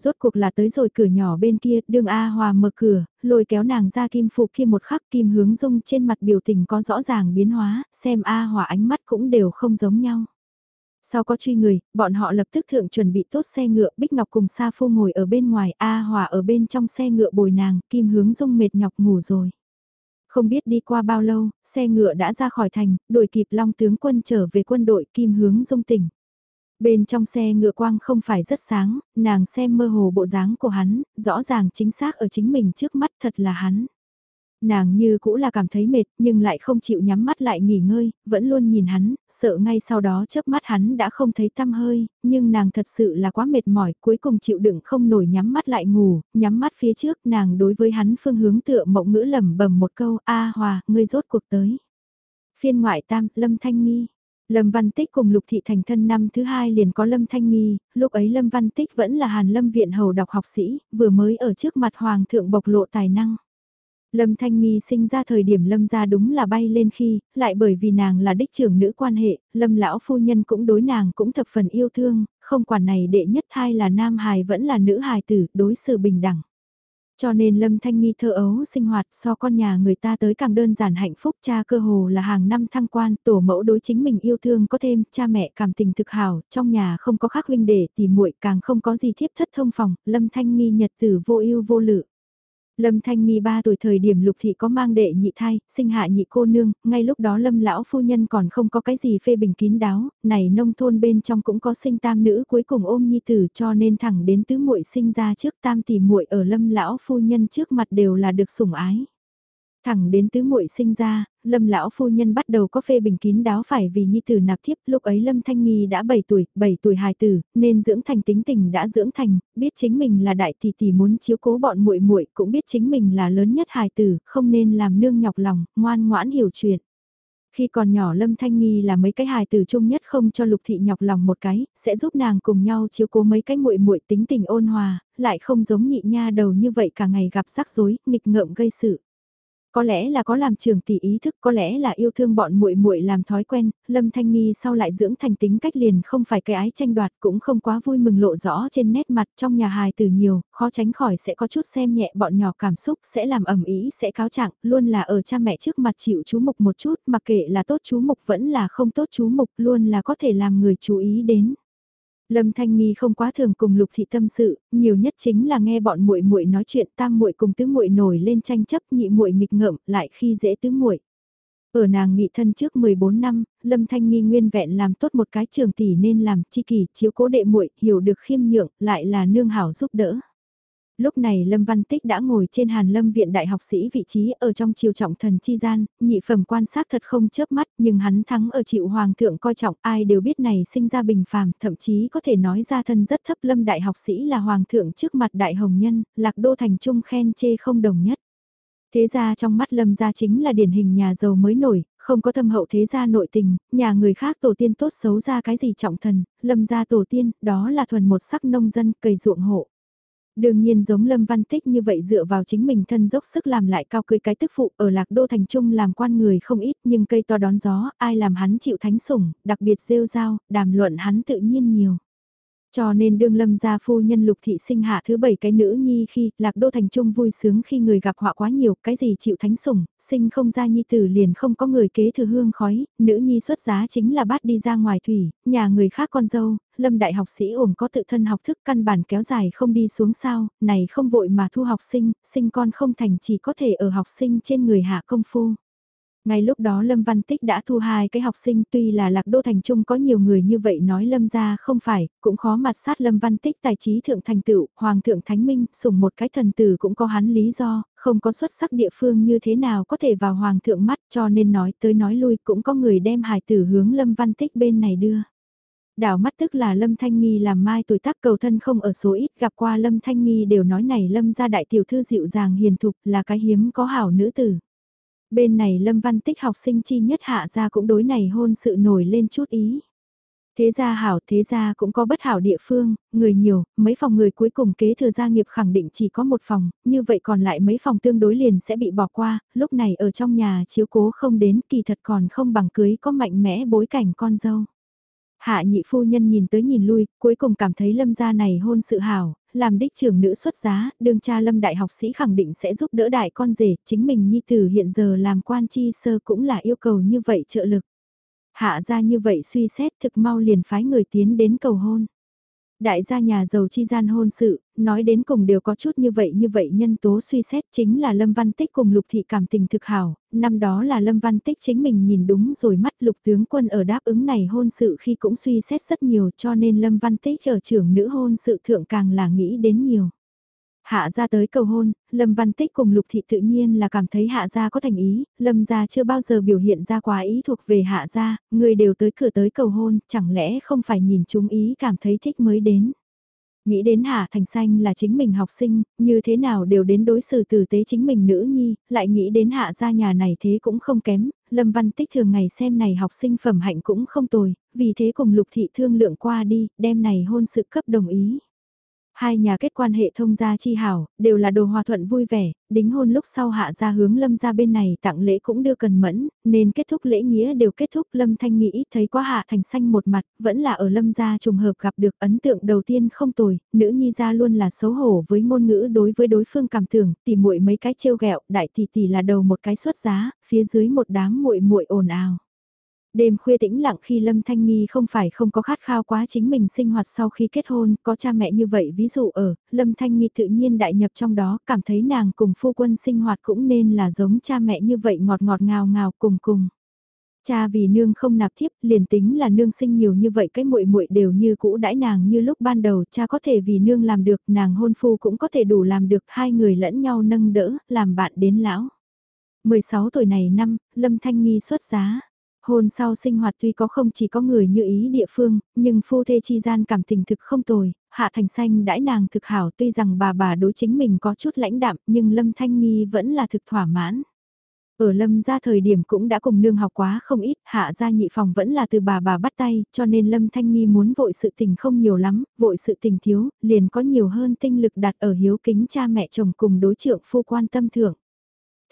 Rốt cuộc là tới rồi cửa nhỏ bên kia, đường A Hòa mở cửa, lôi kéo nàng ra kim phục kia một khắc kim hướng dung trên mặt biểu tình có rõ ràng biến hóa, xem A Hòa ánh mắt cũng đều không giống nhau. Sau có truy người, bọn họ lập tức thượng chuẩn bị tốt xe ngựa, Bích Ngọc cùng Sa Phu ngồi ở bên ngoài, A Hòa ở bên trong xe ngựa bồi nàng, Kim Hướng Dung mệt nhọc ngủ rồi. Không biết đi qua bao lâu, xe ngựa đã ra khỏi thành, đuổi kịp Long tướng quân trở về quân đội Kim Hướng Dung tỉnh. Bên trong xe ngựa quang không phải rất sáng, nàng xem mơ hồ bộ dáng của hắn, rõ ràng chính xác ở chính mình trước mắt thật là hắn. Nàng như cũ là cảm thấy mệt nhưng lại không chịu nhắm mắt lại nghỉ ngơi, vẫn luôn nhìn hắn, sợ ngay sau đó chớp mắt hắn đã không thấy tăm hơi, nhưng nàng thật sự là quá mệt mỏi, cuối cùng chịu đựng không nổi nhắm mắt lại ngủ, nhắm mắt phía trước nàng đối với hắn phương hướng tựa mộng ngữ lẩm bẩm một câu, A Hòa, ngươi rốt cuộc tới. Phiên ngoại tam, Lâm Thanh Nghi. Lâm Văn Tích cùng Lục Thị thành thân năm thứ hai liền có Lâm Thanh Nghi, lúc ấy Lâm Văn Tích vẫn là Hàn Lâm Viện Hầu đọc học sĩ, vừa mới ở trước mặt Hoàng thượng bộc lộ tài năng. Lâm Thanh Nghi sinh ra thời điểm Lâm gia đúng là bay lên khi, lại bởi vì nàng là đích trưởng nữ quan hệ, Lâm lão phu nhân cũng đối nàng cũng thập phần yêu thương, không quản này đệ nhất thai là nam hài vẫn là nữ hài tử, đối xử bình đẳng. Cho nên Lâm Thanh Nghi thơ ấu sinh hoạt so con nhà người ta tới càng đơn giản hạnh phúc cha cơ hồ là hàng năm thăng quan, tổ mẫu đối chính mình yêu thương có thêm, cha mẹ cảm tình thực hảo, trong nhà không có khác huynh đệ thì muội càng không có gì thiếp thất thông phòng, Lâm Thanh Nghi nhật tử vô ưu vô lự. Lâm Thanh Nghi 3 tuổi thời điểm lục thị có mang đệ nhị thai, sinh hạ nhị cô nương, ngay lúc đó Lâm lão phu nhân còn không có cái gì phê bình kín đáo, này nông thôn bên trong cũng có sinh tam nữ cuối cùng ôm nhi tử cho nên thẳng đến tứ muội sinh ra trước tam tỷ muội ở Lâm lão phu nhân trước mặt đều là được sủng ái. Thẳng đến tứ muội sinh ra, Lâm lão phu nhân bắt đầu có phê bình kín đáo phải vì nhi tử nạp thiếp, lúc ấy Lâm Thanh Nghi đã 7 tuổi, 7 tuổi hài tử, nên dưỡng thành tính tình đã dưỡng thành, biết chính mình là đại tỷ tỷ muốn chiếu cố bọn muội muội, cũng biết chính mình là lớn nhất hài tử, không nên làm nương nhọc lòng, ngoan ngoãn hiểu chuyện. Khi còn nhỏ Lâm Thanh Nghi là mấy cái hài tử chung nhất không cho Lục Thị nhọc lòng một cái, sẽ giúp nàng cùng nhau chiếu cố mấy cái muội muội tính tình ôn hòa, lại không giống nhị nha đầu như vậy cả ngày gặp rắc rối, nghịch ngợm gây sự. Có lẽ là có làm trường tỷ ý thức, có lẽ là yêu thương bọn muội muội làm thói quen, Lâm Thanh Nghi sau lại dưỡng thành tính cách liền không phải cái ái tranh đoạt cũng không quá vui mừng lộ rõ trên nét mặt trong nhà hài từ nhiều, khó tránh khỏi sẽ có chút xem nhẹ bọn nhỏ cảm xúc sẽ làm ẩm ý sẽ cáo trạng, luôn là ở cha mẹ trước mặt chịu chú mục một chút, mặc kệ là tốt chú mục vẫn là không tốt chú mục luôn là có thể làm người chú ý đến. Lâm Thanh Nghi không quá thường cùng Lục Thị tâm sự, nhiều nhất chính là nghe bọn muội muội nói chuyện, tam muội cùng tứ muội nổi lên tranh chấp, nhị muội nghịch ngợm, lại khi dễ tứ muội. Ở nàng nghị thân trước 14 năm, Lâm Thanh Nghi nguyên vẹn làm tốt một cái trường tỷ nên làm chi kỳ, chiếu cố đệ muội, hiểu được khiêm nhượng, lại là nương hảo giúp đỡ lúc này Lâm Văn Tích đã ngồi trên Hàn Lâm Viện Đại học sĩ vị trí ở trong triều trọng thần chi gian, nhị phẩm quan sát thật không chớp mắt nhưng hắn thắng ở chịu hoàng thượng coi trọng ai đều biết này sinh ra bình phàm, thậm chí có thể nói ra thân rất thấp Lâm Đại học sĩ là hoàng thượng trước mặt Đại Hồng Nhân, lạc đô thành trung khen chê không đồng nhất. Thế ra trong mắt Lâm gia chính là điển hình nhà giàu mới nổi, Không có thâm hậu thế gia nội tình, nhà người khác tổ tiên tốt xấu ra cái gì trọng thần, lâm gia tổ tiên, đó là thuần một sắc nông dân, cày ruộng hộ. Đương nhiên giống Lâm Văn Tích như vậy dựa vào chính mình thân dốc sức làm lại cao cưới cái tức phụ ở Lạc Đô Thành Trung làm quan người không ít nhưng cây to đón gió, ai làm hắn chịu thánh sủng, đặc biệt rêu rao, đàm luận hắn tự nhiên nhiều. Cho nên đương lâm gia phu nhân lục thị sinh hạ thứ bảy cái nữ nhi khi lạc đô thành trung vui sướng khi người gặp họa quá nhiều, cái gì chịu thánh sủng, sinh không ra nhi tử liền không có người kế thừa hương khói, nữ nhi xuất giá chính là bát đi ra ngoài thủy, nhà người khác con dâu, lâm đại học sĩ ổng có tự thân học thức căn bản kéo dài không đi xuống sao, này không vội mà thu học sinh, sinh con không thành chỉ có thể ở học sinh trên người hạ công phu. Ngay lúc đó Lâm Văn Tích đã thu hai cái học sinh tuy là lạc đô thành trung có nhiều người như vậy nói Lâm ra không phải, cũng khó mặt sát Lâm Văn Tích tài trí thượng thành tựu, Hoàng thượng Thánh Minh, sủng một cái thần tử cũng có hắn lý do, không có xuất sắc địa phương như thế nào có thể vào Hoàng thượng mắt cho nên nói tới nói lui cũng có người đem hài tử hướng Lâm Văn Tích bên này đưa. Đảo mắt tức là Lâm Thanh Nghi làm mai tuổi tác cầu thân không ở số ít gặp qua Lâm Thanh Nghi đều nói này Lâm ra đại tiểu thư dịu dàng hiền thục là cái hiếm có hảo nữ tử. Bên này Lâm Văn Tích học sinh chi nhất hạ ra cũng đối này hôn sự nổi lên chút ý. Thế gia hảo thế gia cũng có bất hảo địa phương, người nhiều, mấy phòng người cuối cùng kế thừa gia nghiệp khẳng định chỉ có một phòng, như vậy còn lại mấy phòng tương đối liền sẽ bị bỏ qua, lúc này ở trong nhà chiếu cố không đến kỳ thật còn không bằng cưới có mạnh mẽ bối cảnh con dâu. Hạ nhị phu nhân nhìn tới nhìn lui, cuối cùng cảm thấy lâm gia này hôn sự hảo, làm đích trưởng nữ xuất giá, đương cha lâm đại học sĩ khẳng định sẽ giúp đỡ đại con rể, chính mình nhi tử hiện giờ làm quan chi sơ cũng là yêu cầu như vậy trợ lực. Hạ ra như vậy suy xét thực mau liền phái người tiến đến cầu hôn. Đại gia nhà giàu chi gian hôn sự, nói đến cùng đều có chút như vậy như vậy nhân tố suy xét chính là Lâm Văn Tích cùng Lục Thị cảm tình thực hảo, năm đó là Lâm Văn Tích chính mình nhìn đúng rồi mắt Lục tướng quân ở đáp ứng này hôn sự khi cũng suy xét rất nhiều cho nên Lâm Văn Tích ở trưởng nữ hôn sự thượng càng là nghĩ đến nhiều. Hạ gia tới cầu hôn, Lâm Văn Tích cùng Lục Thị tự nhiên là cảm thấy Hạ gia có thành ý, Lâm gia chưa bao giờ biểu hiện ra quá ý thuộc về Hạ gia, người đều tới cửa tới cầu hôn, chẳng lẽ không phải nhìn chúng ý cảm thấy thích mới đến. Nghĩ đến Hạ Thành Xanh là chính mình học sinh, như thế nào đều đến đối xử tử tế chính mình nữ nhi, lại nghĩ đến Hạ gia nhà này thế cũng không kém, Lâm Văn Tích thường ngày xem này học sinh phẩm hạnh cũng không tồi, vì thế cùng Lục Thị thương lượng qua đi, đem này hôn sự cấp đồng ý. Hai nhà kết quan hệ thông gia chi hảo, đều là đồ hòa thuận vui vẻ, đính hôn lúc sau hạ ra hướng lâm ra bên này tặng lễ cũng đưa cần mẫn, nên kết thúc lễ nghĩa đều kết thúc lâm thanh nghĩ thấy quá hạ thành xanh một mặt, vẫn là ở lâm gia trùng hợp gặp được ấn tượng đầu tiên không tồi, nữ nhi gia luôn là xấu hổ với ngôn ngữ đối với đối phương cảm tưởng, tỉ muội mấy cái trêu ghẹo đại tỷ tỷ là đầu một cái xuất giá, phía dưới một đám muội muội ồn ào. Đêm khuya tĩnh lặng khi Lâm Thanh Nghi không phải không có khát khao quá chính mình sinh hoạt sau khi kết hôn, có cha mẹ như vậy ví dụ ở, Lâm Thanh Nghi tự nhiên đại nhập trong đó, cảm thấy nàng cùng phu quân sinh hoạt cũng nên là giống cha mẹ như vậy ngọt ngọt ngào ngào cùng cùng. Cha vì nương không nạp thiếp, liền tính là nương sinh nhiều như vậy cái muội muội đều như cũ đãi nàng như lúc ban đầu, cha có thể vì nương làm được, nàng hôn phu cũng có thể đủ làm được, hai người lẫn nhau nâng đỡ, làm bạn đến lão. 16 tuổi này năm, Lâm Thanh Nghi xuất giá, Hôn sau sinh hoạt tuy có không chỉ có người như ý địa phương, nhưng phu thê chi gian cảm tình thực không tồi, Hạ Thành Xanh đãi nàng thực hảo tuy rằng bà bà đối chính mình có chút lãnh đạm nhưng Lâm Thanh Nghi vẫn là thực thỏa mãn. Ở Lâm ra thời điểm cũng đã cùng nương học quá không ít, hạ ra nhị phòng vẫn là từ bà bà bắt tay, cho nên Lâm Thanh Nghi muốn vội sự tình không nhiều lắm, vội sự tình thiếu, liền có nhiều hơn tinh lực đặt ở hiếu kính cha mẹ chồng cùng đối trượng phu quan tâm thưởng.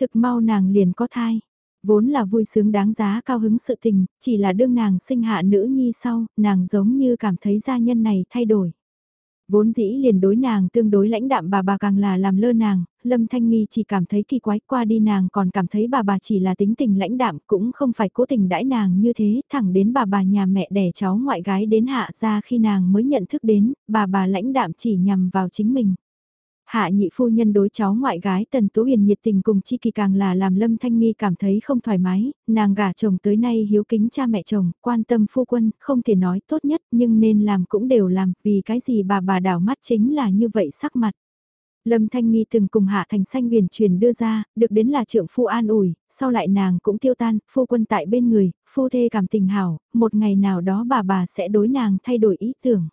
Thực mau nàng liền có thai, vốn là vui sướng đáng giá cao hứng sự tình, chỉ là đương nàng sinh hạ nữ nhi sau, nàng giống như cảm thấy gia nhân này thay đổi. Vốn dĩ liền đối nàng tương đối lãnh đạm bà bà càng là làm lơ nàng, Lâm Thanh Nghi chỉ cảm thấy kỳ quái qua đi nàng còn cảm thấy bà bà chỉ là tính tình lãnh đạm cũng không phải cố tình đãi nàng như thế, thẳng đến bà bà nhà mẹ đẻ cháu ngoại gái đến hạ ra khi nàng mới nhận thức đến, bà bà lãnh đạm chỉ nhằm vào chính mình. Hạ nhị phu nhân đối cháu ngoại gái Tần Tố Huyền nhiệt tình cùng chi kỳ càng là làm Lâm Thanh Nghi cảm thấy không thoải mái, nàng gả chồng tới nay hiếu kính cha mẹ chồng, quan tâm phu quân, không thể nói tốt nhất nhưng nên làm cũng đều làm, vì cái gì bà bà đảo mắt chính là như vậy sắc mặt. Lâm Thanh Nghi từng cùng Hạ Thành Xanh huyền truyền đưa ra, được đến là trưởng phu an ủi, sau lại nàng cũng tiêu tan, phu quân tại bên người, phu thê cảm tình hảo, một ngày nào đó bà bà sẽ đối nàng thay đổi ý tưởng.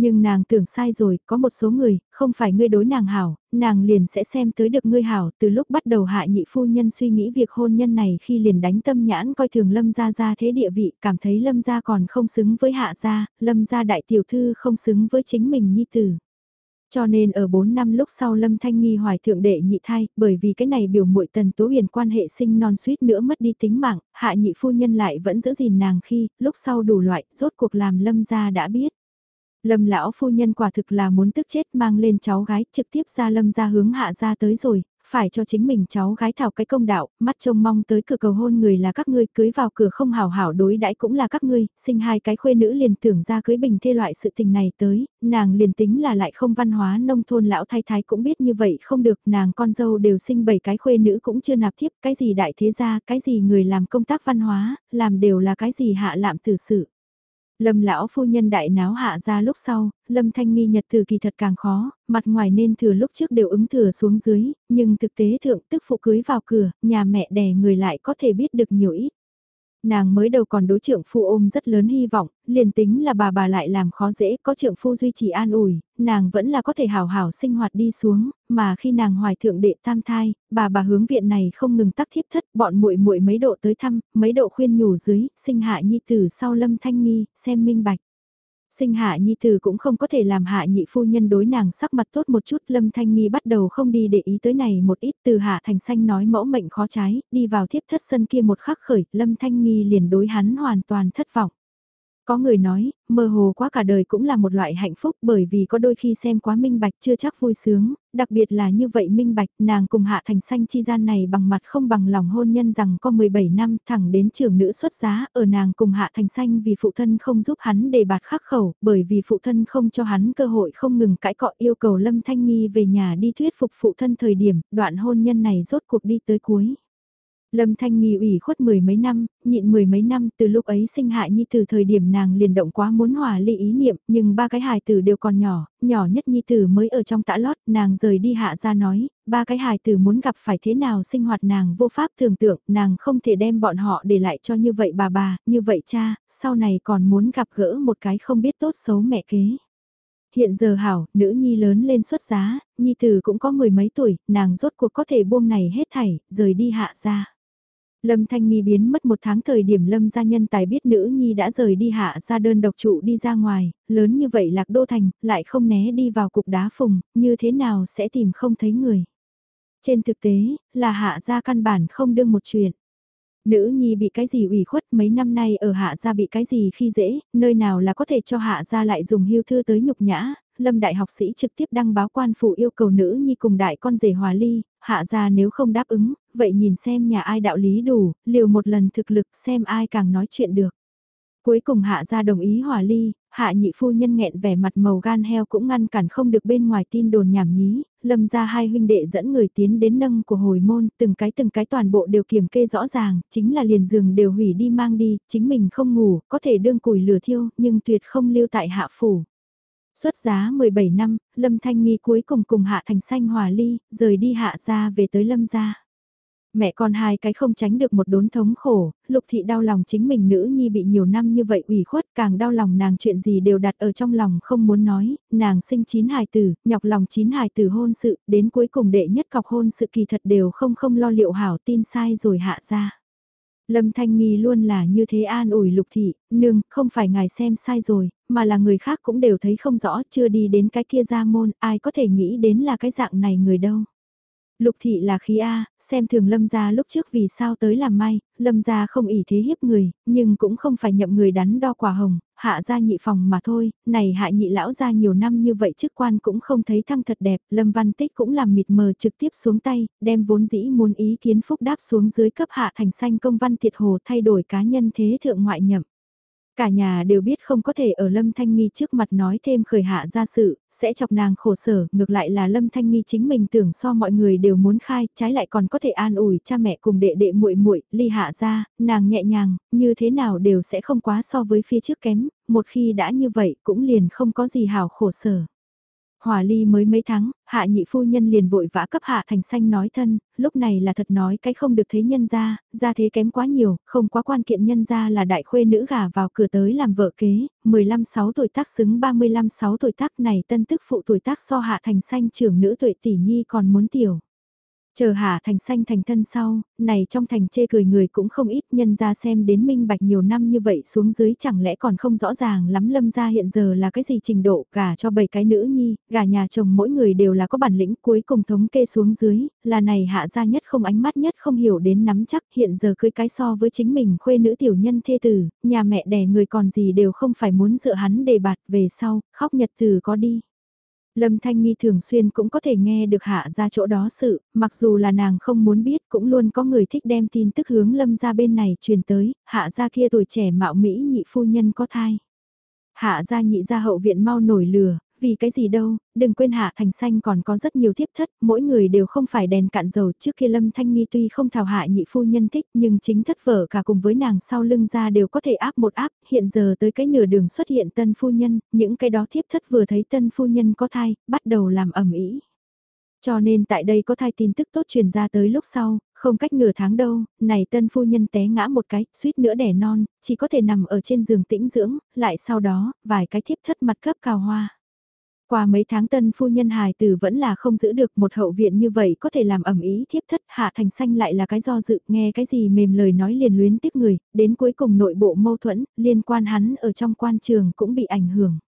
Nhưng nàng tưởng sai rồi, có một số người, không phải ngươi đối nàng hảo, nàng liền sẽ xem tới được ngươi hảo, từ lúc bắt đầu hạ nhị phu nhân suy nghĩ việc hôn nhân này khi liền đánh tâm nhãn coi thường lâm gia gia thế địa vị, cảm thấy lâm gia còn không xứng với hạ gia, lâm gia đại tiểu thư không xứng với chính mình nhi tử. Cho nên ở 4 năm lúc sau Lâm Thanh Nghi hoài thượng đệ nhị thai, bởi vì cái này biểu muội tần tố huyền quan hệ sinh non suýt nữa mất đi tính mạng, hạ nhị phu nhân lại vẫn giữ gìn nàng khi, lúc sau đủ loại, rốt cuộc làm Lâm gia đã biết. Lâm lão phu nhân quả thực là muốn tức chết mang lên cháu gái trực tiếp ra lâm ra hướng hạ ra tới rồi, phải cho chính mình cháu gái thảo cái công đạo, mắt trông mong tới cửa cầu hôn người là các ngươi cưới vào cửa không hảo hảo đối đãi cũng là các ngươi, sinh hai cái khuê nữ liền tưởng ra cưới bình thê loại sự tình này tới, nàng liền tính là lại không văn hóa nông thôn lão thái thái cũng biết như vậy không được, nàng con dâu đều sinh bảy cái khuê nữ cũng chưa nạp thiếp, cái gì đại thế gia, cái gì người làm công tác văn hóa, làm đều là cái gì hạ lạm tử sự. Lâm lão phu nhân đại náo hạ ra lúc sau, Lâm Thanh Nghi nhật từ kỳ thật càng khó, mặt ngoài nên thừa lúc trước đều ứng thừa xuống dưới, nhưng thực tế thượng tức phụ cưới vào cửa, nhà mẹ đẻ người lại có thể biết được nhiều ít. Nàng mới đầu còn đối trưởng phu ôm rất lớn hy vọng, liền tính là bà bà lại làm khó dễ, có trưởng phu duy trì an ủi, nàng vẫn là có thể hào hảo sinh hoạt đi xuống, mà khi nàng hoài thượng đệ tam thai, bà bà hướng viện này không ngừng tắc thiếp thất, bọn muội muội mấy độ tới thăm, mấy độ khuyên nhủ dưới, sinh hạ nhi tử sau lâm thanh nghi, xem minh bạch. Sinh hạ nhi tử cũng không có thể làm hạ nhị phu nhân đối nàng sắc mặt tốt một chút lâm thanh nghi bắt đầu không đi để ý tới này một ít từ hạ thành xanh nói mẫu mệnh khó trái, đi vào thiếp thất sân kia một khắc khởi, lâm thanh nghi liền đối hắn hoàn toàn thất vọng. Có người nói, mơ hồ quá cả đời cũng là một loại hạnh phúc bởi vì có đôi khi xem quá minh bạch chưa chắc vui sướng, đặc biệt là như vậy minh bạch nàng cùng hạ thành xanh chi gian này bằng mặt không bằng lòng hôn nhân rằng có 17 năm thẳng đến trường nữ xuất giá ở nàng cùng hạ thành xanh vì phụ thân không giúp hắn để bạt khắc khẩu bởi vì phụ thân không cho hắn cơ hội không ngừng cãi cọ yêu cầu Lâm Thanh Nghi về nhà đi thuyết phục phụ thân thời điểm đoạn hôn nhân này rốt cuộc đi tới cuối. Lâm Thanh Nghi ủy khuất mười mấy năm, nhịn mười mấy năm từ lúc ấy sinh hại Nhi Tử thời điểm nàng liền động quá muốn hòa ly ý niệm, nhưng ba cái hài tử đều còn nhỏ, nhỏ nhất Nhi Tử mới ở trong tã lót, nàng rời đi hạ ra nói, ba cái hài tử muốn gặp phải thế nào sinh hoạt nàng vô pháp tưởng tượng, nàng không thể đem bọn họ để lại cho như vậy bà bà, như vậy cha, sau này còn muốn gặp gỡ một cái không biết tốt xấu mẹ kế. Hiện giờ hảo, nữ nhi lớn lên xuất giá, nhi tử cũng có mười mấy tuổi, nàng rốt cuộc có thể buông này hết thảy, rời đi hạ ra. Lâm Thanh Nghi biến mất một tháng thời điểm Lâm gia nhân tài biết nữ nhi đã rời đi hạ ra đơn độc trụ đi ra ngoài, lớn như vậy lạc đô thành, lại không né đi vào cục đá phùng, như thế nào sẽ tìm không thấy người. Trên thực tế, là hạ gia căn bản không đương một chuyện. Nữ nhi bị cái gì ủy khuất mấy năm nay ở hạ gia bị cái gì khi dễ, nơi nào là có thể cho hạ gia lại dùng hưu thư tới nhục nhã, lâm đại học sĩ trực tiếp đăng báo quan phụ yêu cầu nữ nhi cùng đại con rể hòa ly, hạ gia nếu không đáp ứng, vậy nhìn xem nhà ai đạo lý đủ, liều một lần thực lực xem ai càng nói chuyện được. Cuối cùng hạ gia đồng ý hòa ly, hạ nhị phu nhân nghẹn vẻ mặt màu gan heo cũng ngăn cản không được bên ngoài tin đồn nhảm nhí, lâm ra hai huynh đệ dẫn người tiến đến nâng của hồi môn, từng cái từng cái toàn bộ đều kiểm kê rõ ràng, chính là liền giường đều hủy đi mang đi, chính mình không ngủ, có thể đương củi lửa thiêu, nhưng tuyệt không lưu tại hạ phủ. Xuất giá 17 năm, Lâm Thanh Nghi cuối cùng cùng Hạ Thành Xanh hòa ly, rời đi Hạ ra về tới Lâm gia. Mẹ con hai cái không tránh được một đốn thống khổ, lục thị đau lòng chính mình nữ nhi bị nhiều năm như vậy ủy khuất càng đau lòng nàng chuyện gì đều đặt ở trong lòng không muốn nói, nàng sinh chín hài tử, nhọc lòng chín hài tử hôn sự, đến cuối cùng đệ nhất cọc hôn sự kỳ thật đều không không lo liệu hảo tin sai rồi hạ ra. Lâm Thanh Nghi luôn là như thế an ủi lục thị, nương, không phải ngài xem sai rồi, mà là người khác cũng đều thấy không rõ, chưa đi đến cái kia ra môn, ai có thể nghĩ đến là cái dạng này người đâu. Lục thị là khí A, xem thường lâm gia lúc trước vì sao tới làm may, lâm gia không ỉ thế hiếp người, nhưng cũng không phải nhậm người đắn đo quả hồng, hạ gia nhị phòng mà thôi, này hạ nhị lão gia nhiều năm như vậy chức quan cũng không thấy thăng thật đẹp, lâm văn tích cũng làm mịt mờ trực tiếp xuống tay, đem vốn dĩ muốn ý kiến phúc đáp xuống dưới cấp hạ thành xanh công văn thiệt hồ thay đổi cá nhân thế thượng ngoại nhậm. Cả nhà đều biết không có thể ở Lâm Thanh Nghi trước mặt nói thêm khởi hạ ra sự, sẽ chọc nàng khổ sở, ngược lại là Lâm Thanh Nghi chính mình tưởng so mọi người đều muốn khai, trái lại còn có thể an ủi cha mẹ cùng đệ đệ muội muội ly hạ ra, nàng nhẹ nhàng, như thế nào đều sẽ không quá so với phía trước kém, một khi đã như vậy cũng liền không có gì hảo khổ sở. Hòa ly mới mấy tháng, hạ nhị phu nhân liền vội vã cấp hạ thành xanh nói thân, lúc này là thật nói cái không được thế nhân ra, ra thế kém quá nhiều, không quá quan kiện nhân ra là đại khuê nữ gà vào cửa tới làm vợ kế, 15-6 tuổi tác xứng 35-6 tuổi tác này tân tức phụ tuổi tác so hạ thành xanh trưởng nữ tuệ tỷ nhi còn muốn tiểu. Chờ hạ thành xanh thành thân sau, này trong thành chê cười người cũng không ít nhân ra xem đến minh bạch nhiều năm như vậy xuống dưới chẳng lẽ còn không rõ ràng lắm lâm ra hiện giờ là cái gì trình độ gả cho bảy cái nữ nhi, gả nhà chồng mỗi người đều là có bản lĩnh cuối cùng thống kê xuống dưới, là này hạ ra nhất không ánh mắt nhất không hiểu đến nắm chắc hiện giờ cưới cái so với chính mình khuê nữ tiểu nhân thê tử, nhà mẹ đẻ người còn gì đều không phải muốn dựa hắn đề bạt về sau, khóc nhật từ có đi. Lâm Thanh Nghi thường xuyên cũng có thể nghe được hạ ra chỗ đó sự, mặc dù là nàng không muốn biết cũng luôn có người thích đem tin tức hướng Lâm ra bên này truyền tới, hạ ra kia tuổi trẻ mạo Mỹ nhị phu nhân có thai. Hạ ra nhị ra hậu viện mau nổi lửa, vì cái gì đâu, đừng quên Hạ Thành Xanh còn có rất nhiều thiếp thất, mỗi người đều không phải đèn cạn dầu trước kia Lâm Thanh Nghi tuy không thảo hạ nhị phu nhân thích nhưng chính thất vợ cả cùng với nàng sau lưng ra đều có thể áp một áp, hiện giờ tới cái nửa đường xuất hiện tân phu nhân, những cái đó thiếp thất vừa thấy tân phu nhân có thai, bắt đầu làm ẩm ý. Cho nên tại đây có thai tin tức tốt truyền ra tới lúc sau, không cách nửa tháng đâu, này tân phu nhân té ngã một cái, suýt nữa đẻ non, chỉ có thể nằm ở trên giường tĩnh dưỡng, lại sau đó, vài cái thiếp thất mặt cấp cào hoa. Qua mấy tháng tân phu nhân hài tử vẫn là không giữ được một hậu viện như vậy có thể làm ẩm ý thiếp thất hạ thành xanh lại là cái do dự nghe cái gì mềm lời nói liền luyến tiếp người, đến cuối cùng nội bộ mâu thuẫn, liên quan hắn ở trong quan trường cũng bị ảnh hưởng.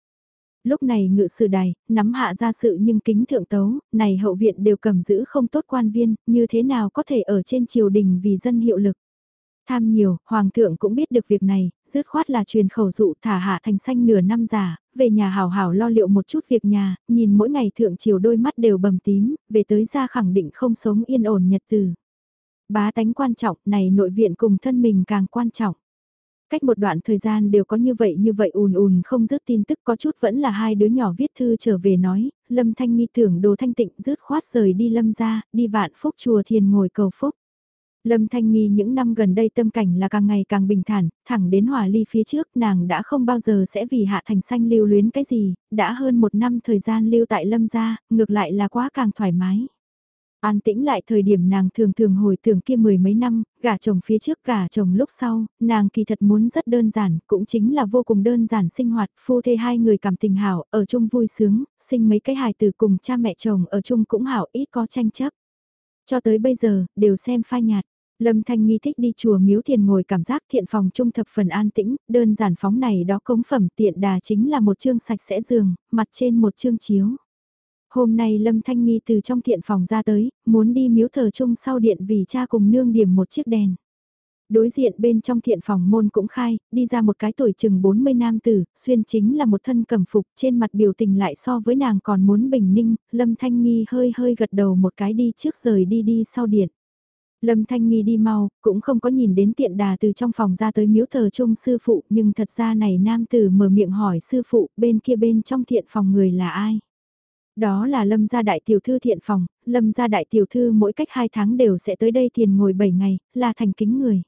Lúc này ngự sử đài, nắm hạ ra sự nhưng kính thượng tấu, này hậu viện đều cầm giữ không tốt quan viên, như thế nào có thể ở trên triều đình vì dân hiệu lực. Tham nhiều, hoàng thượng cũng biết được việc này, dứt khoát là truyền khẩu dụ thả hạ thành xanh nửa năm giả, về nhà hào hào lo liệu một chút việc nhà, nhìn mỗi ngày thượng chiều đôi mắt đều bầm tím, về tới ra khẳng định không sống yên ổn nhật từ. Bá tánh quan trọng này nội viện cùng thân mình càng quan trọng. Cách một đoạn thời gian đều có như vậy như vậy ùn ùn không dứt tin tức có chút vẫn là hai đứa nhỏ viết thư trở về nói, Lâm Thanh nghi tưởng đồ thanh tịnh dứt khoát rời đi Lâm ra, đi vạn phúc chùa thiền ngồi cầu phúc. Lâm Thanh Nghi những năm gần đây tâm cảnh là càng ngày càng bình thản, thẳng đến hòa ly phía trước nàng đã không bao giờ sẽ vì hạ thành xanh lưu luyến cái gì, đã hơn một năm thời gian lưu tại Lâm gia, ngược lại là quá càng thoải mái. An tĩnh lại thời điểm nàng thường thường hồi tưởng kia mười mấy năm, gả chồng phía trước gả chồng lúc sau, nàng kỳ thật muốn rất đơn giản, cũng chính là vô cùng đơn giản sinh hoạt, phu thê hai người cảm tình hảo, ở chung vui sướng, sinh mấy cái hài từ cùng cha mẹ chồng ở chung cũng hảo ít có tranh chấp. Cho tới bây giờ, đều xem phai nhạt. Lâm Thanh Nghi thích đi chùa miếu thiền ngồi cảm giác thiện phòng trung thập phần an tĩnh, đơn giản phóng này đó cống phẩm tiện đà chính là một chương sạch sẽ giường, mặt trên một chương chiếu. Hôm nay Lâm Thanh Nghi từ trong thiện phòng ra tới, muốn đi miếu thờ chung sau điện vì cha cùng nương điểm một chiếc đèn. Đối diện bên trong thiện phòng môn cũng khai, đi ra một cái tuổi chừng 40 nam tử, xuyên chính là một thân cẩm phục trên mặt biểu tình lại so với nàng còn muốn bình ninh, Lâm Thanh Nghi hơi hơi gật đầu một cái đi trước rời đi đi sau điện. Lâm Thanh Nghi đi mau, cũng không có nhìn đến tiện đà từ trong phòng ra tới miếu thờ chung sư phụ, nhưng thật ra này nam tử mở miệng hỏi sư phụ, bên kia bên trong thiện phòng người là ai? Đó là Lâm gia đại tiểu thư thiện phòng, Lâm gia đại tiểu thư mỗi cách 2 tháng đều sẽ tới đây thiền ngồi 7 ngày, là thành kính người.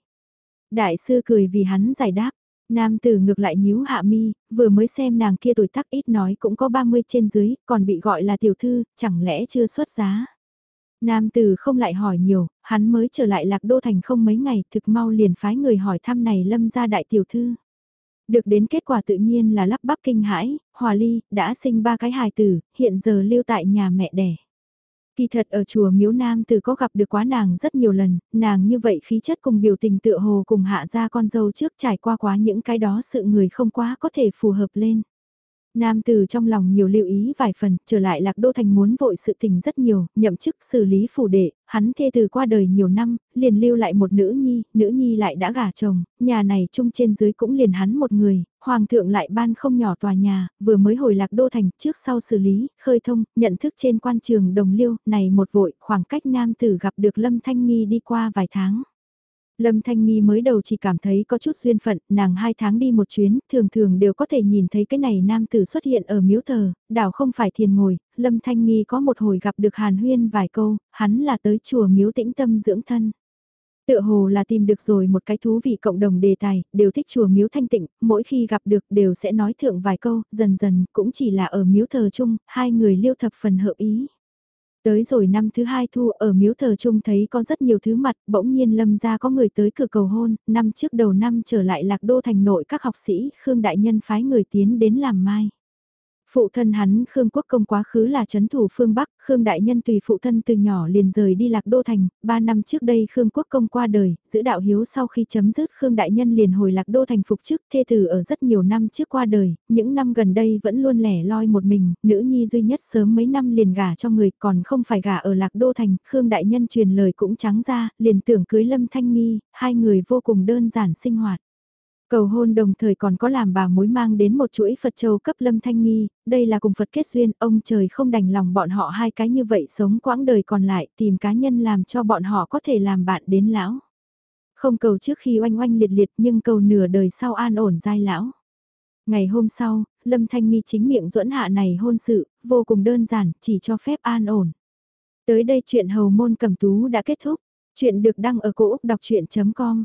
Đại sư cười vì hắn giải đáp, nam tử ngược lại nhíu hạ mi, vừa mới xem nàng kia tuổi tác ít nói cũng có 30 trên dưới, còn bị gọi là tiểu thư, chẳng lẽ chưa xuất giá. Nam tử không lại hỏi nhiều, hắn mới trở lại lạc đô thành không mấy ngày, thực mau liền phái người hỏi thăm này lâm gia đại tiểu thư. Được đến kết quả tự nhiên là lắp bắp kinh hãi, hòa ly, đã sinh ba cái hài tử, hiện giờ lưu tại nhà mẹ đẻ. Kỳ thật ở chùa Miếu Nam từ có gặp được quá nàng rất nhiều lần, nàng như vậy khí chất cùng biểu tình tựa hồ cùng hạ ra con dâu trước trải qua quá những cái đó sự người không quá có thể phù hợp lên. Nam từ trong lòng nhiều lưu ý vài phần, trở lại lạc đô thành muốn vội sự tình rất nhiều, nhậm chức xử lý phủ đệ, hắn thê từ qua đời nhiều năm, liền lưu lại một nữ nhi, nữ nhi lại đã gả chồng, nhà này chung trên dưới cũng liền hắn một người, hoàng thượng lại ban không nhỏ tòa nhà, vừa mới hồi lạc đô thành trước sau xử lý, khơi thông, nhận thức trên quan trường đồng liêu, này một vội, khoảng cách nam tử gặp được Lâm Thanh Nghi đi qua vài tháng. Lâm Thanh Nghi mới đầu chỉ cảm thấy có chút duyên phận, nàng hai tháng đi một chuyến, thường thường đều có thể nhìn thấy cái này nam tử xuất hiện ở miếu thờ, đảo không phải thiền ngồi, Lâm Thanh Nghi có một hồi gặp được Hàn Huyên vài câu, hắn là tới chùa miếu tĩnh tâm dưỡng thân. Tựa hồ là tìm được rồi một cái thú vị cộng đồng đề tài, đều thích chùa miếu thanh tịnh, mỗi khi gặp được đều sẽ nói thượng vài câu, dần dần cũng chỉ là ở miếu thờ chung, hai người liêu thập phần hợp ý. Tới rồi năm thứ hai thu ở miếu thờ chung thấy có rất nhiều thứ mặt, bỗng nhiên lâm ra có người tới cửa cầu hôn, năm trước đầu năm trở lại lạc đô thành nội các học sĩ, Khương Đại Nhân phái người tiến đến làm mai. Phụ thân hắn Khương Quốc Công quá khứ là chấn thủ phương Bắc, Khương Đại Nhân tùy phụ thân từ nhỏ liền rời đi Lạc Đô Thành, ba năm trước đây Khương Quốc Công qua đời, giữ đạo hiếu sau khi chấm dứt Khương Đại Nhân liền hồi Lạc Đô Thành phục chức thê tử ở rất nhiều năm trước qua đời, những năm gần đây vẫn luôn lẻ loi một mình, nữ nhi duy nhất sớm mấy năm liền gả cho người còn không phải gả ở Lạc Đô Thành, Khương Đại Nhân truyền lời cũng trắng ra, liền tưởng cưới Lâm Thanh Nghi, hai người vô cùng đơn giản sinh hoạt. Cầu hôn đồng thời còn có làm bà mối mang đến một chuỗi Phật châu cấp lâm thanh nghi, đây là cùng Phật kết duyên, ông trời không đành lòng bọn họ hai cái như vậy sống quãng đời còn lại tìm cá nhân làm cho bọn họ có thể làm bạn đến lão. Không cầu trước khi oanh oanh liệt liệt nhưng cầu nửa đời sau an ổn giai lão. Ngày hôm sau, Lâm Thanh Nghi chính miệng duẫn hạ này hôn sự, vô cùng đơn giản, chỉ cho phép an ổn. Tới đây chuyện hầu môn cầm tú đã kết thúc. Chuyện được đăng ở cổ Úc đọc chuyện.com